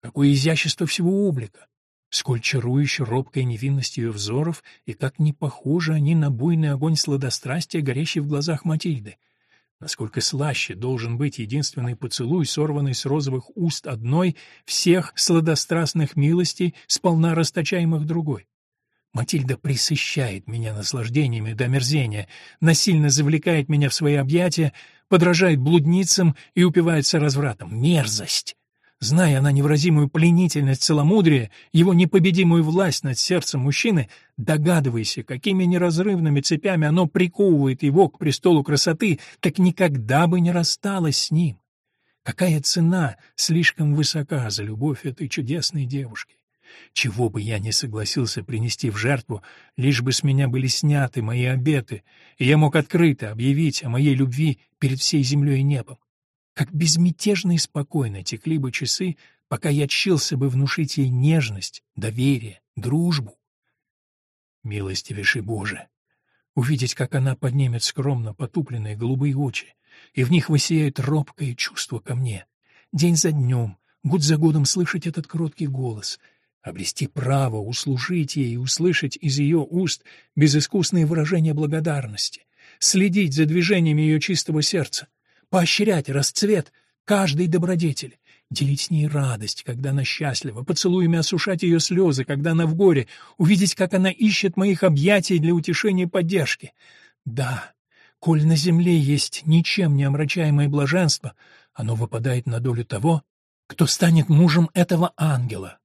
Какое изящество всего облика! Сколь чарующая робкая невинность ее взоров, и как не похожи они на буйный огонь сладострастия, горящий в глазах Матильды. Насколько слаще должен быть единственный поцелуй, сорванный с розовых уст одной, всех сладострастных милостей, сполна расточаемых другой. Матильда присыщает меня наслаждениями до мерзения, насильно завлекает меня в свои объятия, подражает блудницам и упивается развратом. Мерзость! Зная она невыразимую пленительность целомудрия, его непобедимую власть над сердцем мужчины, догадывайся, какими неразрывными цепями оно приковывает его к престолу красоты, так никогда бы не рассталась с ним. Какая цена слишком высока за любовь этой чудесной девушки? Чего бы я не согласился принести в жертву, лишь бы с меня были сняты мои обеты, и я мог открыто объявить о моей любви перед всей землей и небом. Как безмятежно и спокойно текли бы часы, пока я чился бы внушить ей нежность, доверие, дружбу. Милостивейший Боже! Увидеть, как она поднимет скромно потупленные голубые очи, и в них высияет робкое чувство ко мне. День за днем, год за годом слышать этот кроткий голос, обрести право услужить ей и услышать из ее уст безыскусные выражения благодарности, следить за движениями ее чистого сердца, поощрять расцвет каждой добродетели, делить с ней радость, когда она счастлива, поцелуями осушать ее слезы, когда она в горе, увидеть, как она ищет моих объятий для утешения и поддержки. Да, коль на земле есть ничем не омрачаемое блаженство, оно выпадает на долю того, кто станет мужем этого ангела.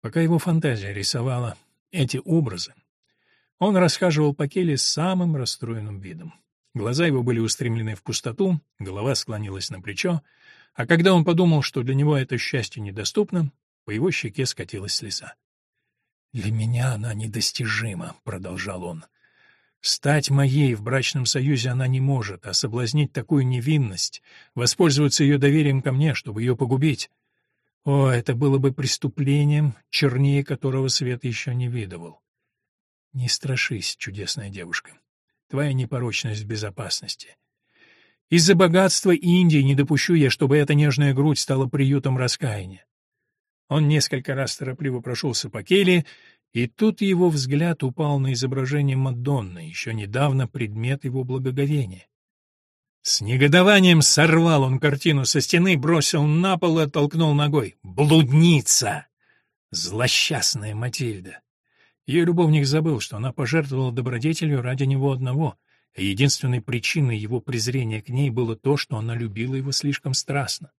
Пока его фантазия рисовала эти образы, он расхаживал по келье с самым расстроенным видом. Глаза его были устремлены в пустоту, голова склонилась на плечо, а когда он подумал, что для него это счастье недоступно, по его щеке скатилась слеза. «Для меня она недостижима», — продолжал он. «Стать моей в брачном союзе она не может, а соблазнить такую невинность, воспользоваться ее доверием ко мне, чтобы ее погубить. О, это было бы преступлением, чернее которого свет еще не видывал. Не страшись, чудесная девушка твоя непорочность в безопасности. Из-за богатства Индии не допущу я, чтобы эта нежная грудь стала приютом раскаяния. Он несколько раз торопливо прошелся по келье, и тут его взгляд упал на изображение Мадонны, еще недавно предмет его благоговения. С негодованием сорвал он картину со стены, бросил на пол и оттолкнул ногой. «Блудница! Злосчастная Матильда!» Ее любовник забыл, что она пожертвовала добродетелью ради него одного, и единственной причиной его презрения к ней было то, что она любила его слишком страстно.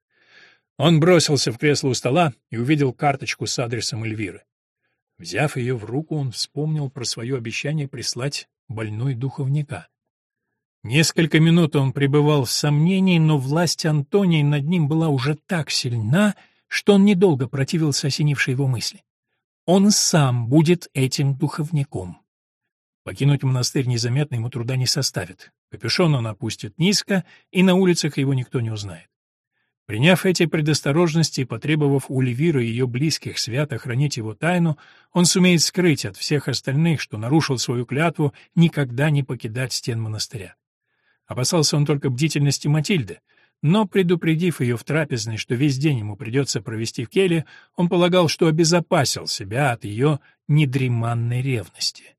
Он бросился в кресло у стола и увидел карточку с адресом Эльвиры. Взяв ее в руку, он вспомнил про свое обещание прислать больной духовника. Несколько минут он пребывал в сомнении, но власть Антонии над ним была уже так сильна, что он недолго противился осенившей его мысли. Он сам будет этим духовником. Покинуть монастырь незаметно ему труда не составит. Капюшон он опустит низко, и на улицах его никто не узнает. Приняв эти предосторожности и потребовав у Левира и ее близких свято хранить его тайну, он сумеет скрыть от всех остальных, что нарушил свою клятву никогда не покидать стен монастыря. Опасался он только бдительности Матильды, но, предупредив ее в трапезной, что весь день ему придется провести в келье, он полагал, что обезопасил себя от ее недреманной ревности.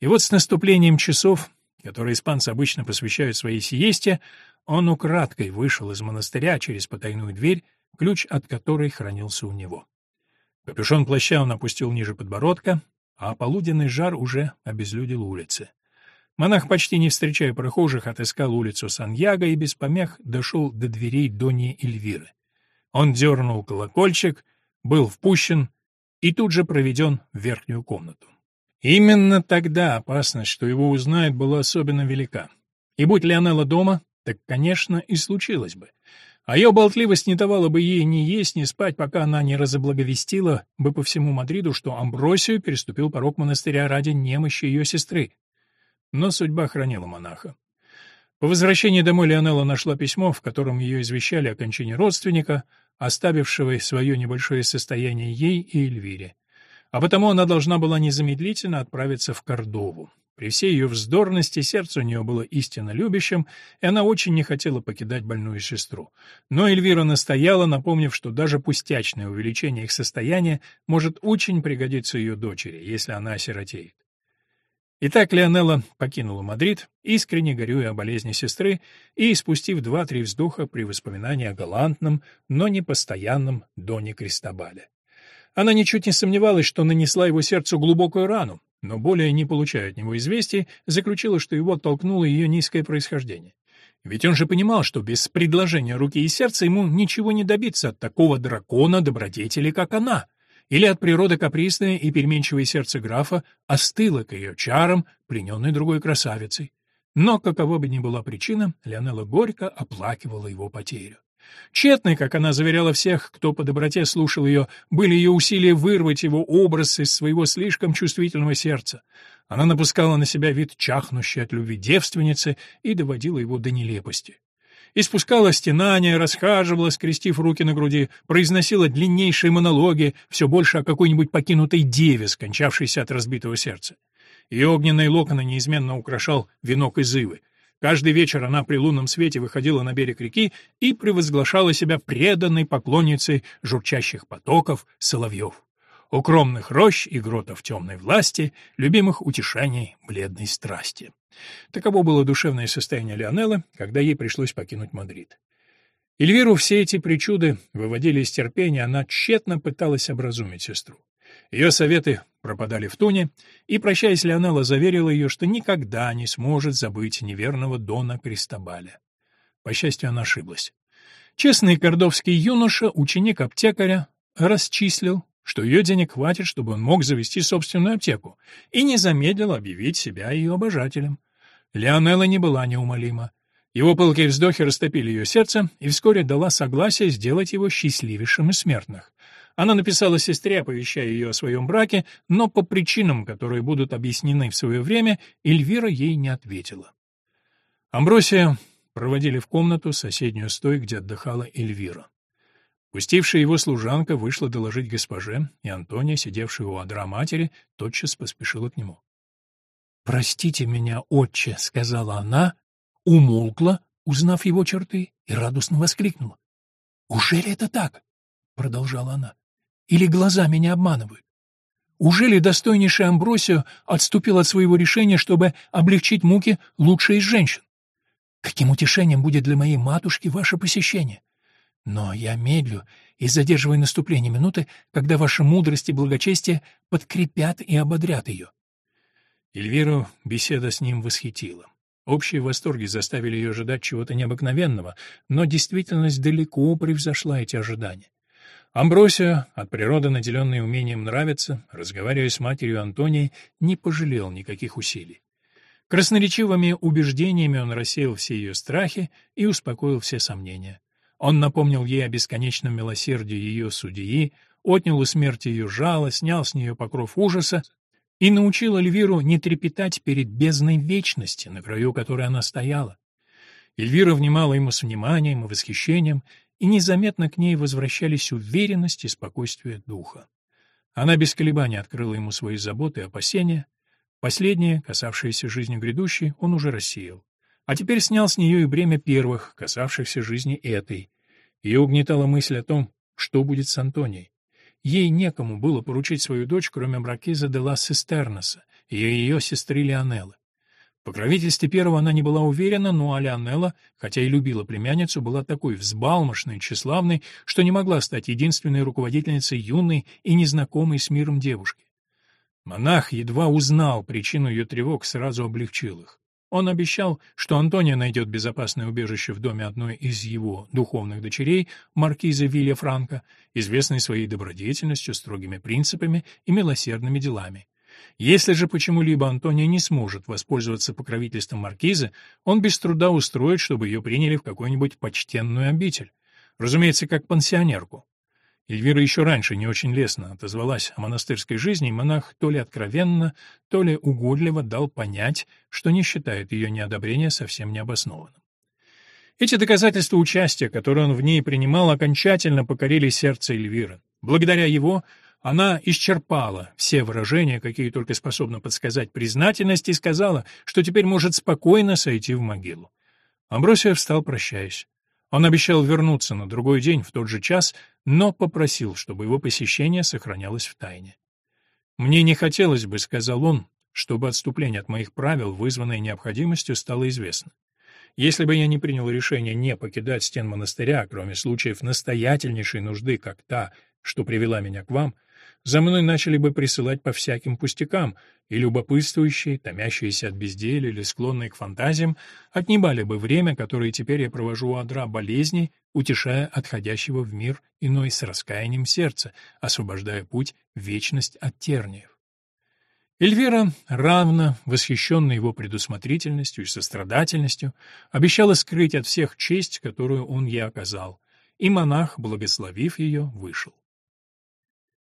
И вот с наступлением часов, которые испанцы обычно посвящают своей сиесте, он украдкой вышел из монастыря через потайную дверь, ключ от которой хранился у него. Капюшон плаща он опустил ниже подбородка, а полуденный жар уже обезлюдил улицы. Монах, почти не встречая прохожих, отыскал улицу Сан-Яго и без помех дошел до дверей Дони Эльвиры. Он дернул колокольчик, был впущен и тут же проведен в верхнюю комнату. Именно тогда опасность, что его узнают, была особенно велика. И будь Леонелла дома, так, конечно, и случилось бы. А ее болтливость не давала бы ей ни есть, ни спать, пока она не разоблаговестила бы по всему Мадриду, что Амбросию переступил порог монастыря ради немощи ее сестры. Но судьба хранила монаха. По возвращении домой Леонелла нашла письмо, в котором ее извещали о кончине родственника, оставившего свое небольшое состояние ей и Эльвире а потому она должна была незамедлительно отправиться в Кордову. При всей ее вздорности сердце у нее было истинно любящим, и она очень не хотела покидать больную сестру. Но Эльвира настояла, напомнив, что даже пустячное увеличение их состояния может очень пригодиться ее дочери, если она осиротеет. Итак, Леонелла покинула Мадрид, искренне горюя о болезни сестры и спустив два-три вздоха при воспоминании о галантном, но непостоянном Доне Кристобале. Она ничуть не сомневалась, что нанесла его сердцу глубокую рану, но более не получая от него известий, заключила, что его оттолкнуло ее низкое происхождение. Ведь он же понимал, что без предложения руки и сердца ему ничего не добиться от такого дракона-добродетели, как она. Или от природы капризное и переменчивое сердце графа остыло к ее чарам, плененной другой красавицей. Но, какова бы ни была причина, Леонела горько оплакивала его потерю. Тщетны, как она заверяла всех, кто по доброте слушал ее, были ее усилия вырвать его образ из своего слишком чувствительного сердца. Она напускала на себя вид чахнущей от любви девственницы и доводила его до нелепости. Испускала стенания, расхаживала, скрестив руки на груди, произносила длиннейшие монологи, все больше о какой-нибудь покинутой деве, скончавшейся от разбитого сердца. Ее огненные локоны неизменно украшал венок из ивы. Каждый вечер она при лунном свете выходила на берег реки и превозглашала себя преданной поклонницей журчащих потоков соловьев, укромных рощ и гротов темной власти, любимых утешений бледной страсти. Таково было душевное состояние Леонеллы, когда ей пришлось покинуть Мадрид. Эльвиру все эти причуды выводили из терпения, она тщетно пыталась образумить сестру. Ее советы пропадали в туне, и, прощаясь, Леонелла заверила ее, что никогда не сможет забыть неверного Дона Кристобаля. По счастью, она ошиблась. Честный кордовский юноша, ученик аптекаря, расчислил, что ее денег хватит, чтобы он мог завести собственную аптеку, и не замедлил объявить себя ее обожателем. Леонелла не была неумолима. Его пылкие вздохи растопили ее сердце, и вскоре дала согласие сделать его счастливейшим из смертных. Она написала сестре, оповещая ее о своем браке, но по причинам, которые будут объяснены в свое время, Эльвира ей не ответила. Амбросия проводили в комнату, соседнюю с той, где отдыхала Эльвира. Пустившая его служанка вышла доложить госпоже, и Антония, сидевшая у адра матери, тотчас поспешила к нему. «Простите меня, отче», — сказала она, умолкла, узнав его черты, и радостно воскликнула. «Ужели это так?» — продолжала она. Или глаза меня обманывают? Ужели достойнейший Амбросио отступил от своего решения, чтобы облегчить муки лучшей из женщин? Каким утешением будет для моей матушки ваше посещение? Но я медлю и задерживаю наступление минуты, когда ваша мудрость и благочестие подкрепят и ободрят ее. Эльвиру беседа с ним восхитила. Общие восторги заставили ее ожидать чего-то необыкновенного, но действительность далеко превзошла эти ожидания. Амбросио, от природы наделенный умением нравиться, разговаривая с матерью Антонией, не пожалел никаких усилий. Красноречивыми убеждениями он рассеял все ее страхи и успокоил все сомнения. Он напомнил ей о бесконечном милосердии ее судьи, отнял у смерти ее жало, снял с нее покров ужаса и научил Эльвиру не трепетать перед бездной вечности, на краю которой она стояла. Эльвира внимала ему с вниманием и восхищением, и незаметно к ней возвращались уверенность и спокойствие духа. Она без колебаний открыла ему свои заботы и опасения. Последние, касавшиеся жизни грядущей, он уже рассеял. А теперь снял с нее и бремя первых, касавшихся жизни этой. Ее угнетала мысль о том, что будет с Антонией. Ей некому было поручить свою дочь, кроме Бракиза де ла Сестернеса и ее сестры Леонеллы. В покровительстве первого она не была уверена, но Алианелла, хотя и любила племянницу, была такой взбалмошной тщеславной, что не могла стать единственной руководительницей юной и незнакомой с миром девушки. Монах едва узнал причину ее тревог, сразу облегчил их. Он обещал, что Антония найдет безопасное убежище в доме одной из его духовных дочерей, маркиза Вилья Франко, известной своей добродетельностью, строгими принципами и милосердными делами. Если же почему-либо Антония не сможет воспользоваться покровительством маркиза, он без труда устроит, чтобы ее приняли в какую-нибудь почтенную обитель. Разумеется, как пансионерку. Эльвира еще раньше не очень лестно отозвалась о монастырской жизни, и монах то ли откровенно, то ли угодливо дал понять, что не считает ее неодобрение совсем необоснованным. Эти доказательства участия, которые он в ней принимал, окончательно покорили сердце Эльвиры. Благодаря его она исчерпала все выражения, какие только способна подсказать признательность, и сказала, что теперь может спокойно сойти в могилу. Амбросия встал, прощаясь. Он обещал вернуться на другой день в тот же час, но попросил, чтобы его посещение сохранялось в тайне. «Мне не хотелось бы», — сказал он, — «чтобы отступление от моих правил, вызванное необходимостью, стало известно. Если бы я не принял решение не покидать стен монастыря, кроме случаев настоятельнейшей нужды, как та, что привела меня к вам, — за мной начали бы присылать по всяким пустякам, и любопытствующие, томящиеся от безделия или склонные к фантазиям, отнимали бы время, которое теперь я провожу у адра болезней, утешая отходящего в мир иной с раскаянием сердца, освобождая путь в вечность от терниев. Эльвира, равно восхищенная его предусмотрительностью и сострадательностью, обещала скрыть от всех честь, которую он ей оказал, и монах, благословив ее, вышел.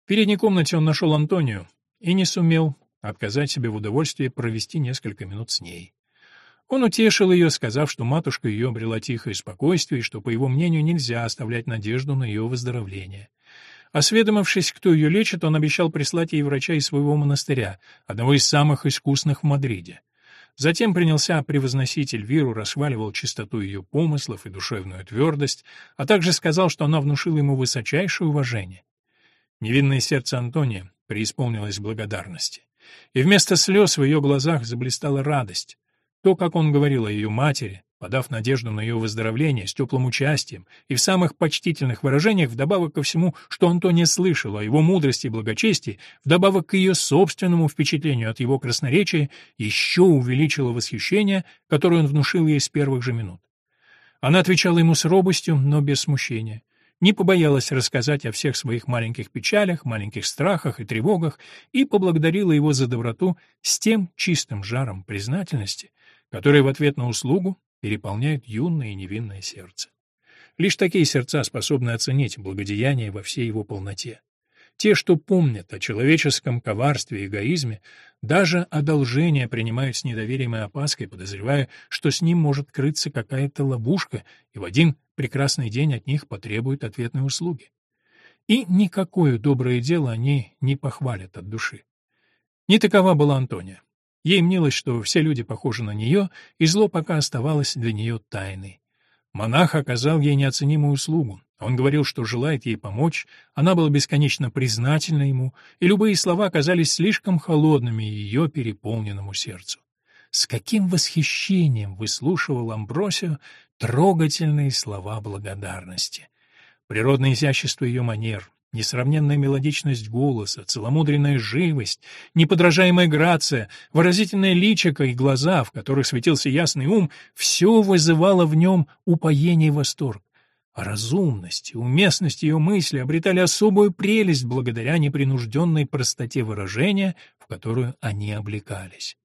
В передней комнате он нашел Антонию и не сумел отказать себе в удовольствии провести несколько минут с ней. Он утешил ее, сказав, что матушка ее обрела тихое спокойствие и что, по его мнению, нельзя оставлять надежду на ее выздоровление. Осведомившись, кто ее лечит, он обещал прислать ей врача из своего монастыря, одного из самых искусных в Мадриде. Затем принялся превозносить Эльвиру, расхваливал чистоту ее помыслов и душевную твердость, а также сказал, что она внушила ему высочайшее уважение. Невинное сердце Антония преисполнилось благодарности. И вместо слез в ее глазах заблистала радость. То, как он говорил о ее матери, подав надежду на ее выздоровление с теплым участием и в самых почтительных выражениях, вдобавок ко всему, что Антония слышала о его мудрости и благочестии, вдобавок к ее собственному впечатлению от его красноречия, еще увеличило восхищение, которое он внушил ей с первых же минут. Она отвечала ему с робостью, но без смущения не побоялась рассказать о всех своих маленьких печалях, маленьких страхах и тревогах и поблагодарила его за доброту с тем чистым жаром признательности, который в ответ на услугу переполняет юное и невинное сердце. Лишь такие сердца способны оценить благодеяние во всей его полноте. Те, что помнят о человеческом коварстве и эгоизме, даже одолжение принимают с недоверием и опаской, подозревая, что с ним может крыться какая-то ловушка, и в один прекрасный день от них потребуют ответной услуги. И никакое доброе дело они не похвалят от души. Не такова была Антония. Ей мнилось, что все люди похожи на нее, и зло пока оставалось для нее тайной. Монах оказал ей неоценимую услугу. Он говорил, что желает ей помочь, она была бесконечно признательна ему, и любые слова казались слишком холодными ее переполненному сердцу. С каким восхищением выслушивал Амбросио трогательные слова благодарности. Природное изящество ее манер, несравненная мелодичность голоса, целомудренная живость, неподражаемая грация, выразительное личико и глаза, в которых светился ясный ум, все вызывало в нем упоение и восторг. А разумность и уместность ее мысли обретали особую прелесть благодаря непринужденной простоте выражения, в которую они облекались.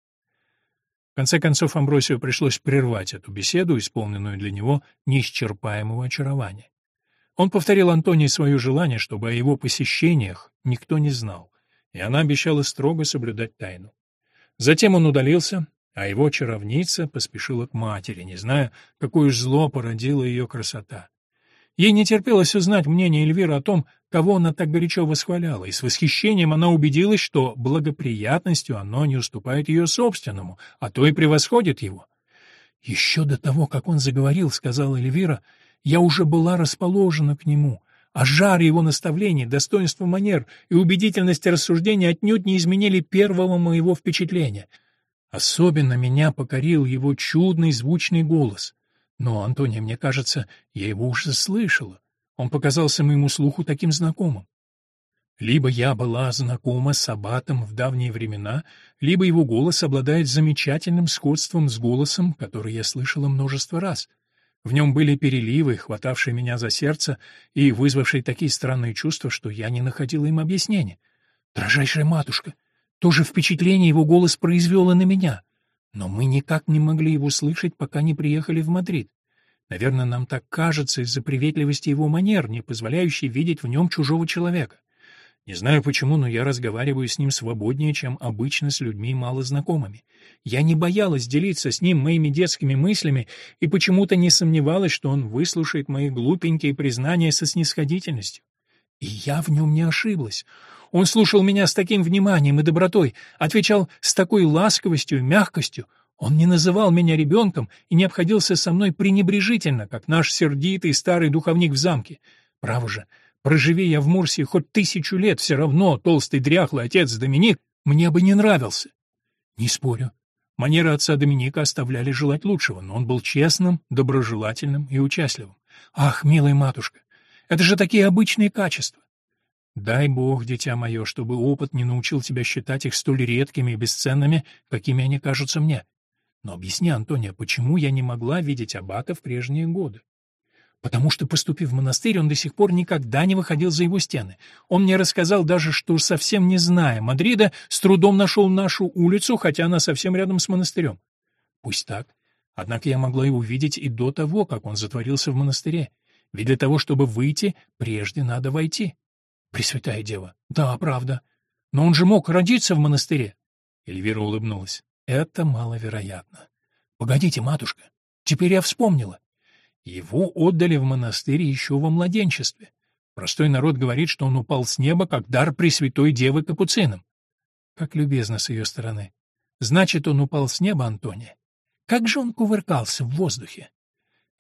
Конце концов Амбросию пришлось прервать эту беседу, исполненную для него неисчерпаемого очарования. Он повторил Антонии свое желание, чтобы о его посещениях никто не знал, и она обещала строго соблюдать тайну. Затем он удалился, а его чаровница поспешила к матери, не зная, какое зло породила ее красота. Ей не терпелось узнать мнение Эльвиры о том, кого она так горячо восхваляла, и с восхищением она убедилась, что благоприятностью оно не уступает ее собственному, а то и превосходит его. «Еще до того, как он заговорил, — сказала Эльвира, — я уже была расположена к нему, а жар его наставлений, достоинство манер и убедительность рассуждения отнюдь не изменили первого моего впечатления. Особенно меня покорил его чудный звучный голос. Но, Антония, мне кажется, я его уже слышала. Он показался моему слуху таким знакомым. Либо я была знакома с Аббатом в давние времена, либо его голос обладает замечательным сходством с голосом, который я слышала множество раз. В нем были переливы, хватавшие меня за сердце и вызвавшие такие странные чувства, что я не находила им объяснения. Дорожайшая матушка, то же впечатление его голос произвел и на меня. Но мы никак не могли его слышать, пока не приехали в Мадрид. Наверное, нам так кажется из-за приветливости его манер, не позволяющей видеть в нем чужого человека. Не знаю почему, но я разговариваю с ним свободнее, чем обычно с людьми малознакомыми. Я не боялась делиться с ним моими детскими мыслями и почему-то не сомневалась, что он выслушает мои глупенькие признания со снисходительностью. И я в нем не ошиблась. Он слушал меня с таким вниманием и добротой, отвечал с такой ласковостью и мягкостью. Он не называл меня ребенком и не обходился со мной пренебрежительно, как наш сердитый старый духовник в замке. Право же, проживи я в Мурсии хоть тысячу лет, все равно толстый дряхлый отец Доминик мне бы не нравился. Не спорю. Манеры отца Доминика оставляли желать лучшего, но он был честным, доброжелательным и участливым. Ах, милая матушка, это же такие обычные качества. Дай Бог, дитя мое, чтобы опыт не научил тебя считать их столь редкими и бесценными, какими они кажутся мне. Но объясни, Антония, почему я не могла видеть аббата в прежние годы? Потому что, поступив в монастырь, он до сих пор никогда не выходил за его стены. Он мне рассказал даже, что, совсем не зная Мадрида, с трудом нашел нашу улицу, хотя она совсем рядом с монастырем. Пусть так. Однако я могла его видеть и до того, как он затворился в монастыре. Ведь для того, чтобы выйти, прежде надо войти. Пресвятая Дева. Да, правда. Но он же мог родиться в монастыре. Эльвира улыбнулась. Это маловероятно. Погодите, матушка. Теперь я вспомнила. Его отдали в монастырь еще во младенчестве. Простой народ говорит, что он упал с неба, как дар Пресвятой Девы Капуцинам. Как любезно с ее стороны. Значит, он упал с неба, Антония. Как же он кувыркался в воздухе?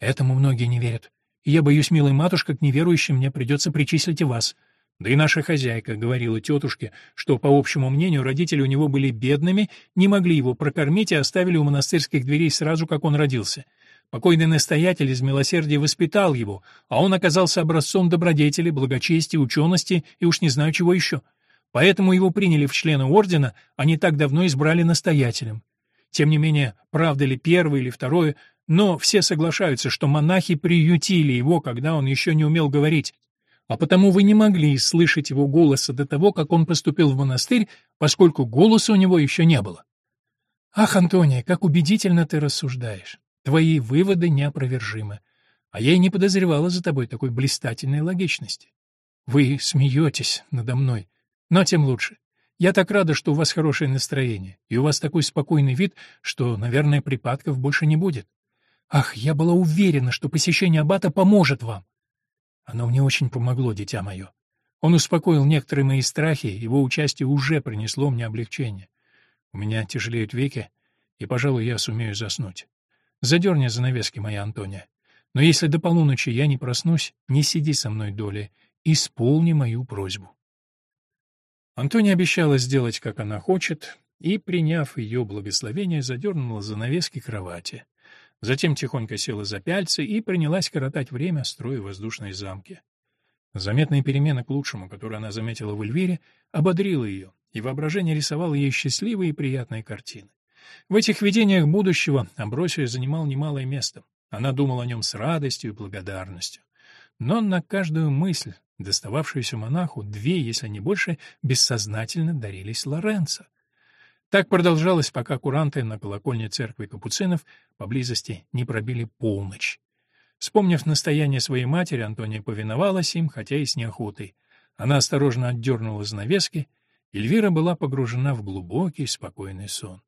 Этому многие не верят. Я боюсь, милая матушка, к неверующим мне придется причислить и вас. Да и наша хозяйка говорила тетушке, что, по общему мнению, родители у него были бедными, не могли его прокормить и оставили у монастырских дверей сразу, как он родился. Покойный настоятель из милосердия воспитал его, а он оказался образцом добродетели, благочестия, учености и уж не знаю чего еще. Поэтому его приняли в члены ордена, а не так давно избрали настоятелем. Тем не менее, правда ли первое или второе, но все соглашаются, что монахи приютили его, когда он еще не умел говорить, а потому вы не могли слышать его голоса до того, как он поступил в монастырь, поскольку голоса у него еще не было. Ах, Антония, как убедительно ты рассуждаешь. Твои выводы неопровержимы. А я и не подозревала за тобой такой блистательной логичности. Вы смеетесь надо мной, но тем лучше. Я так рада, что у вас хорошее настроение, и у вас такой спокойный вид, что, наверное, припадков больше не будет. Ах, я была уверена, что посещение аббата поможет вам. Оно мне очень помогло, дитя мое. Он успокоил некоторые мои страхи, его участие уже принесло мне облегчение. У меня тяжелеют веки, и, пожалуй, я сумею заснуть. Задерни занавески, моя Антония. Но если до полуночи я не проснусь, не сиди со мной долей, исполни мою просьбу. Антония обещала сделать, как она хочет, и, приняв ее благословение, задернула занавески кровати. Затем тихонько села за пяльцы и принялась коротать время, строя воздушные замки. Заметные перемены к лучшему, которые она заметила в Эльвире, ободрила ее, и воображение рисовало ей счастливые и приятные картины. В этих видениях будущего Амбросия занимал немалое место. Она думала о нем с радостью и благодарностью. Но на каждую мысль, достававшуюся монаху, две, если не больше, бессознательно дарились Лоренцо. Так продолжалось, пока куранты на колокольне церкви капуцинов поблизости не пробили полночь. Вспомнив настояние своей матери, Антония повиновалась им, хотя и с неохотой. Она осторожно отдернула занавески, Эльвира была погружена в глубокий, спокойный сон.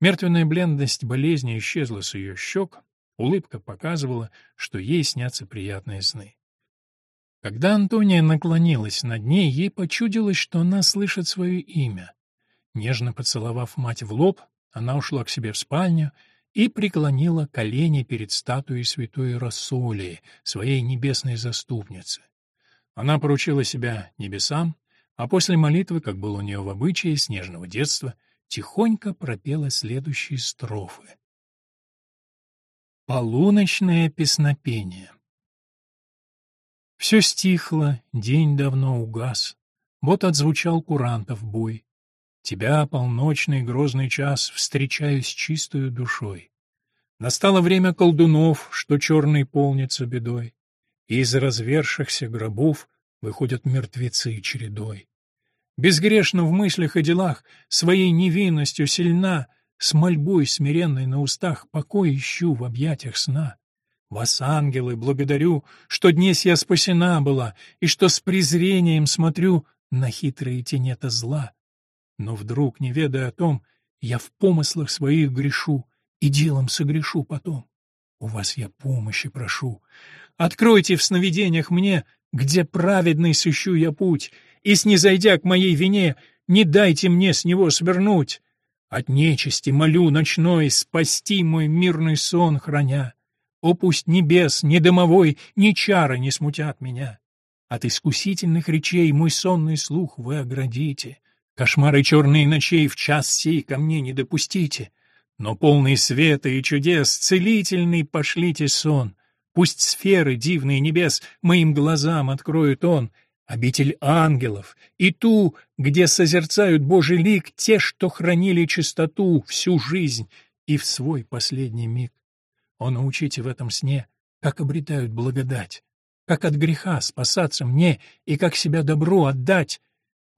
Мертвенная бледность болезни исчезла с ее щек, улыбка показывала, что ей снятся приятные сны. Когда Антония наклонилась над ней, ей почудилось, что она слышит свое имя. Нежно поцеловав мать в лоб, она ушла к себе в спальню и преклонила колени перед статуей святой Рассолии, своей небесной заступницы. Она поручила себя небесам, а после молитвы, как было у нее в обычае снежного детства, тихонько пропела следующие строфы. Полуночное песнопение Все стихло, день давно угас, вот отзвучал курантов бой. Тебя, полночный грозный час, встречаю с чистою душой. Настало время колдунов, что черный полнится бедой, и из развершихся гробов выходят мертвецы чередой. Безгрешно в мыслях и делах, своей невинностью сильна, с мольбой смиренной на устах покой ищу в объятиях сна. Вас, ангелы, благодарю, что днесь я спасена была, и что с презрением смотрю на хитрые тенета зла. Но вдруг, не ведая о том, я в помыслах своих грешу и делом согрешу потом. У вас я помощи прошу. Откройте в сновидениях мне, где праведный сыщу я путь, и, снизойдя к моей вине, не дайте мне с него свернуть. От нечисти молю ночной спасти мой мирный сон храня. О, пусть небес, ни дымовой, ни чары не смутят меня. От искусительных речей мой сонный слух вы оградите. Кошмары черные ночей в час сей ко мне не допустите. Но полный света и чудес, целительный пошлите сон. Пусть сферы дивные небес моим глазам откроют он, обитель ангелов, и ту, где созерцают Божий лик те, что хранили чистоту всю жизнь и в свой последний миг. О, научите в этом сне, как обретают благодать, как от греха спасаться мне и как себя добро отдать,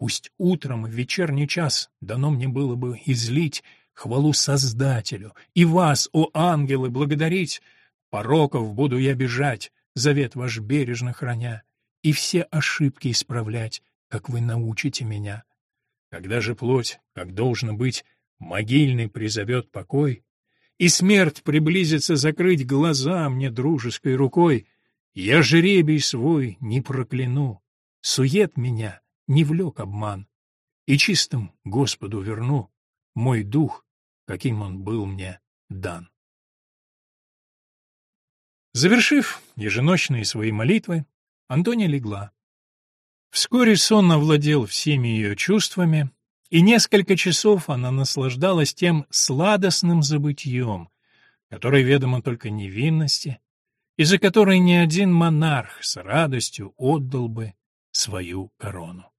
Пусть утром в вечерний час дано мне было бы излить хвалу Создателю и вас, о ангелы, благодарить. Пороков буду я бежать, завет ваш бережно храня, и все ошибки исправлять, как вы научите меня. Когда же плоть, как должно быть, могильный призовет покой, и смерть приблизится закрыть глаза мне дружеской рукой, я жребий свой не прокляну, сует меня не влек обман, и чистым Господу верну мой дух, каким он был мне дан. Завершив еженочные свои молитвы, Антония легла. Вскоре сон овладел всеми ее чувствами, и несколько часов она наслаждалась тем сладостным забытьем, которое ведомо только невинности, и за которой ни один монарх с радостью отдал бы свою корону.